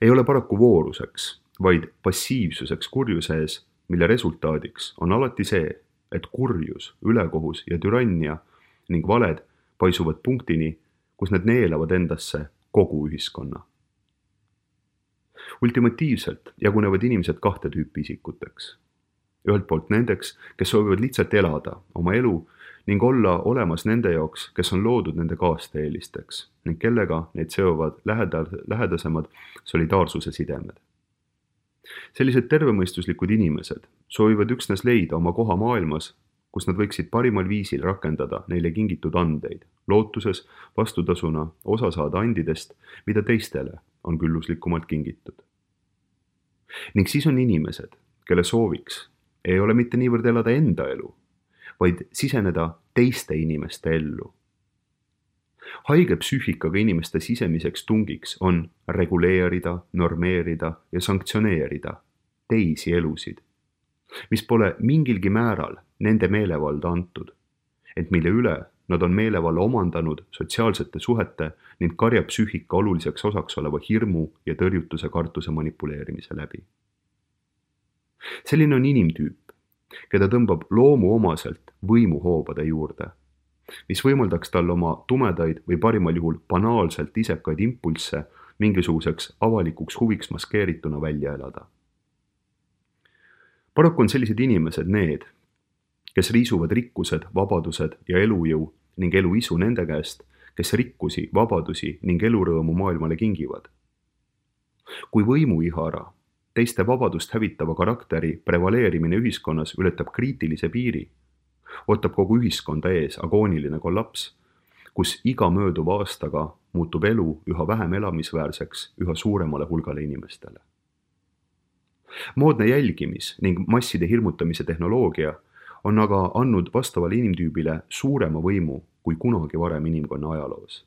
ei ole paraku vooruseks, vaid passiivsuseks kurjuse ees, mille resultaadiks on alati see, et kurjus, ülekohus ja türannia ning valed paisuvad punktini, kus need neelavad endasse kogu ühiskonna. ultimatiivselt jagunevad inimesed kahte tüüpi isikuteks. ühelt poolt nendeks, kes soovivad lihtsalt elada oma elu ning olla olemas nende jaoks, kes on loodud nende kaasteelisteks ning kellega neid seovad lähedal, lähedasemad solidaarsuse sidemed. Sellised tervemõistuslikud inimesed soovivad üksnes leida oma koha maailmas, kus nad võiksid parimal viisil rakendada neile kingitud andeid, lootuses vastutasuna osa saada andidest, mida teistele on külluslikumalt kingitud. ning siis on inimesed, kelle sooviks ei ole mitte niivõrd elada enda elu vaid siseneda teiste inimeste ellu. Haige psüühikaga inimeste sisemiseks tungiks on reguleerida, normeerida ja sanktsioneerida teisi elusid, mis pole mingilgi määral nende meelevalda antud, ent mille üle nad on meelevalla omandanud sotsiaalsete suhete ning karjapsüühika oluliseks osaks oleva hirmu ja tõrjutuse kartuse manipuleerimise läbi. selline on inimtüüp, keda tõmbab loomuomaselt võimuhoobade juurde, mis võimaldaks tal oma tumedaid või parimal juhul banaalselt isekaid impulsse mingisuguseks avalikuks huviks maskeerituna välja elada. paraku on sellised inimesed need, kes riisuvad rikkused, vabadused ja elujõu ning eluisu nende käest, kes rikkusi, vabadusi ning elurõõmu maailmale kingivad. kui võimuihara teiste vabadust hävitava karakteri prevaleerimine ühiskonnas ületab kriitilise piiri, ootab kogu ühiskonda ees agooniline kollaps, kus iga mööduva aastaga muutub elu üha vähem elamisväärseks üha suuremale hulgale inimestele. moodne jälgimis ning masside hirmutamise tehnoloogia on aga andnud vastavale inimtüübile suurema võimu kui kunagi varem inimkonna ajaloos.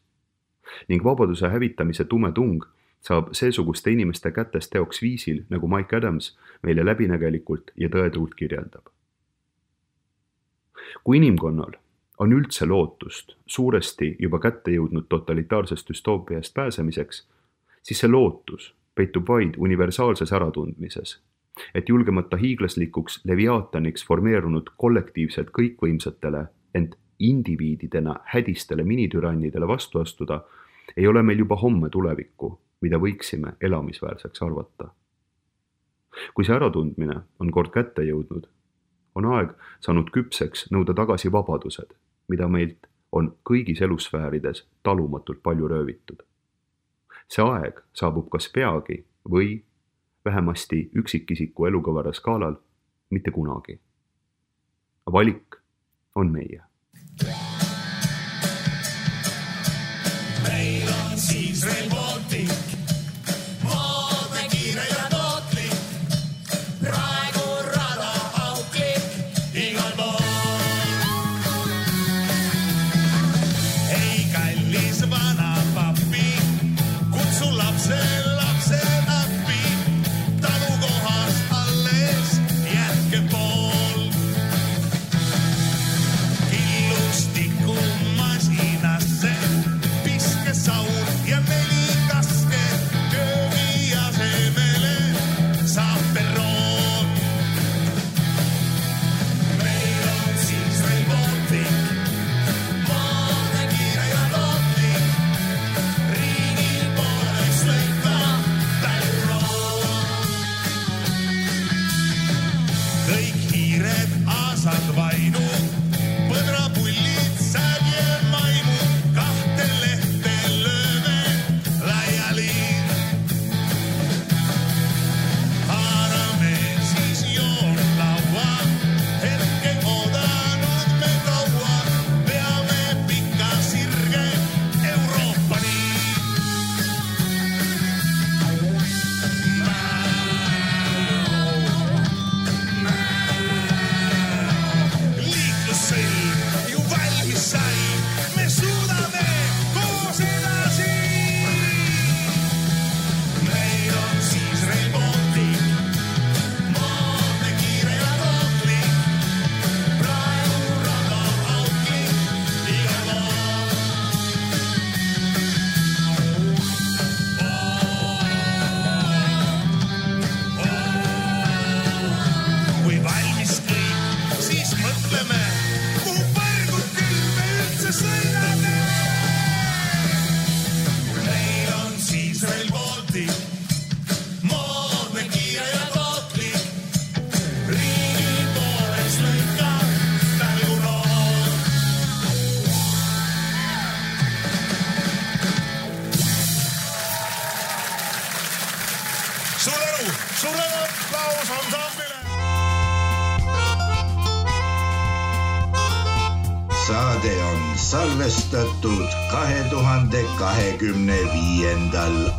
ning vabaduse hävitamise tume tung saab seesuguste inimeste kätest teoks viisil, nagu Mike Adams meile läbinägelikult ja tõetruult kirjeldab. Kui inimkonnal on üldse lootust suuresti juba kätte jõudnud totalitaarsest düstoopiast pääsemiseks, siis see lootus peitub vaid universaalses äratundmises, et julgemata hiiglaslikuks leviaataniks formeerunud kollektiivselt kõikvõimsatele, ent indiviididena hädistele minitürannidele vastu astuda, ei ole meil juba homme tulevikku, mida võiksime elamisväärseks arvata. kui see äratundmine on kord kätte jõudnud, on aeg saanud küpseks nõuda tagasi vabadused mida meilt on kõigis elusfäärides talumatult palju röövitud. see aeg saabub kas peagi või vähemasti üksikisiku elukõvera skaalal mitte kunagi. valik on meie. meil on siis Rail Baltic kahekümne viiendal aastal.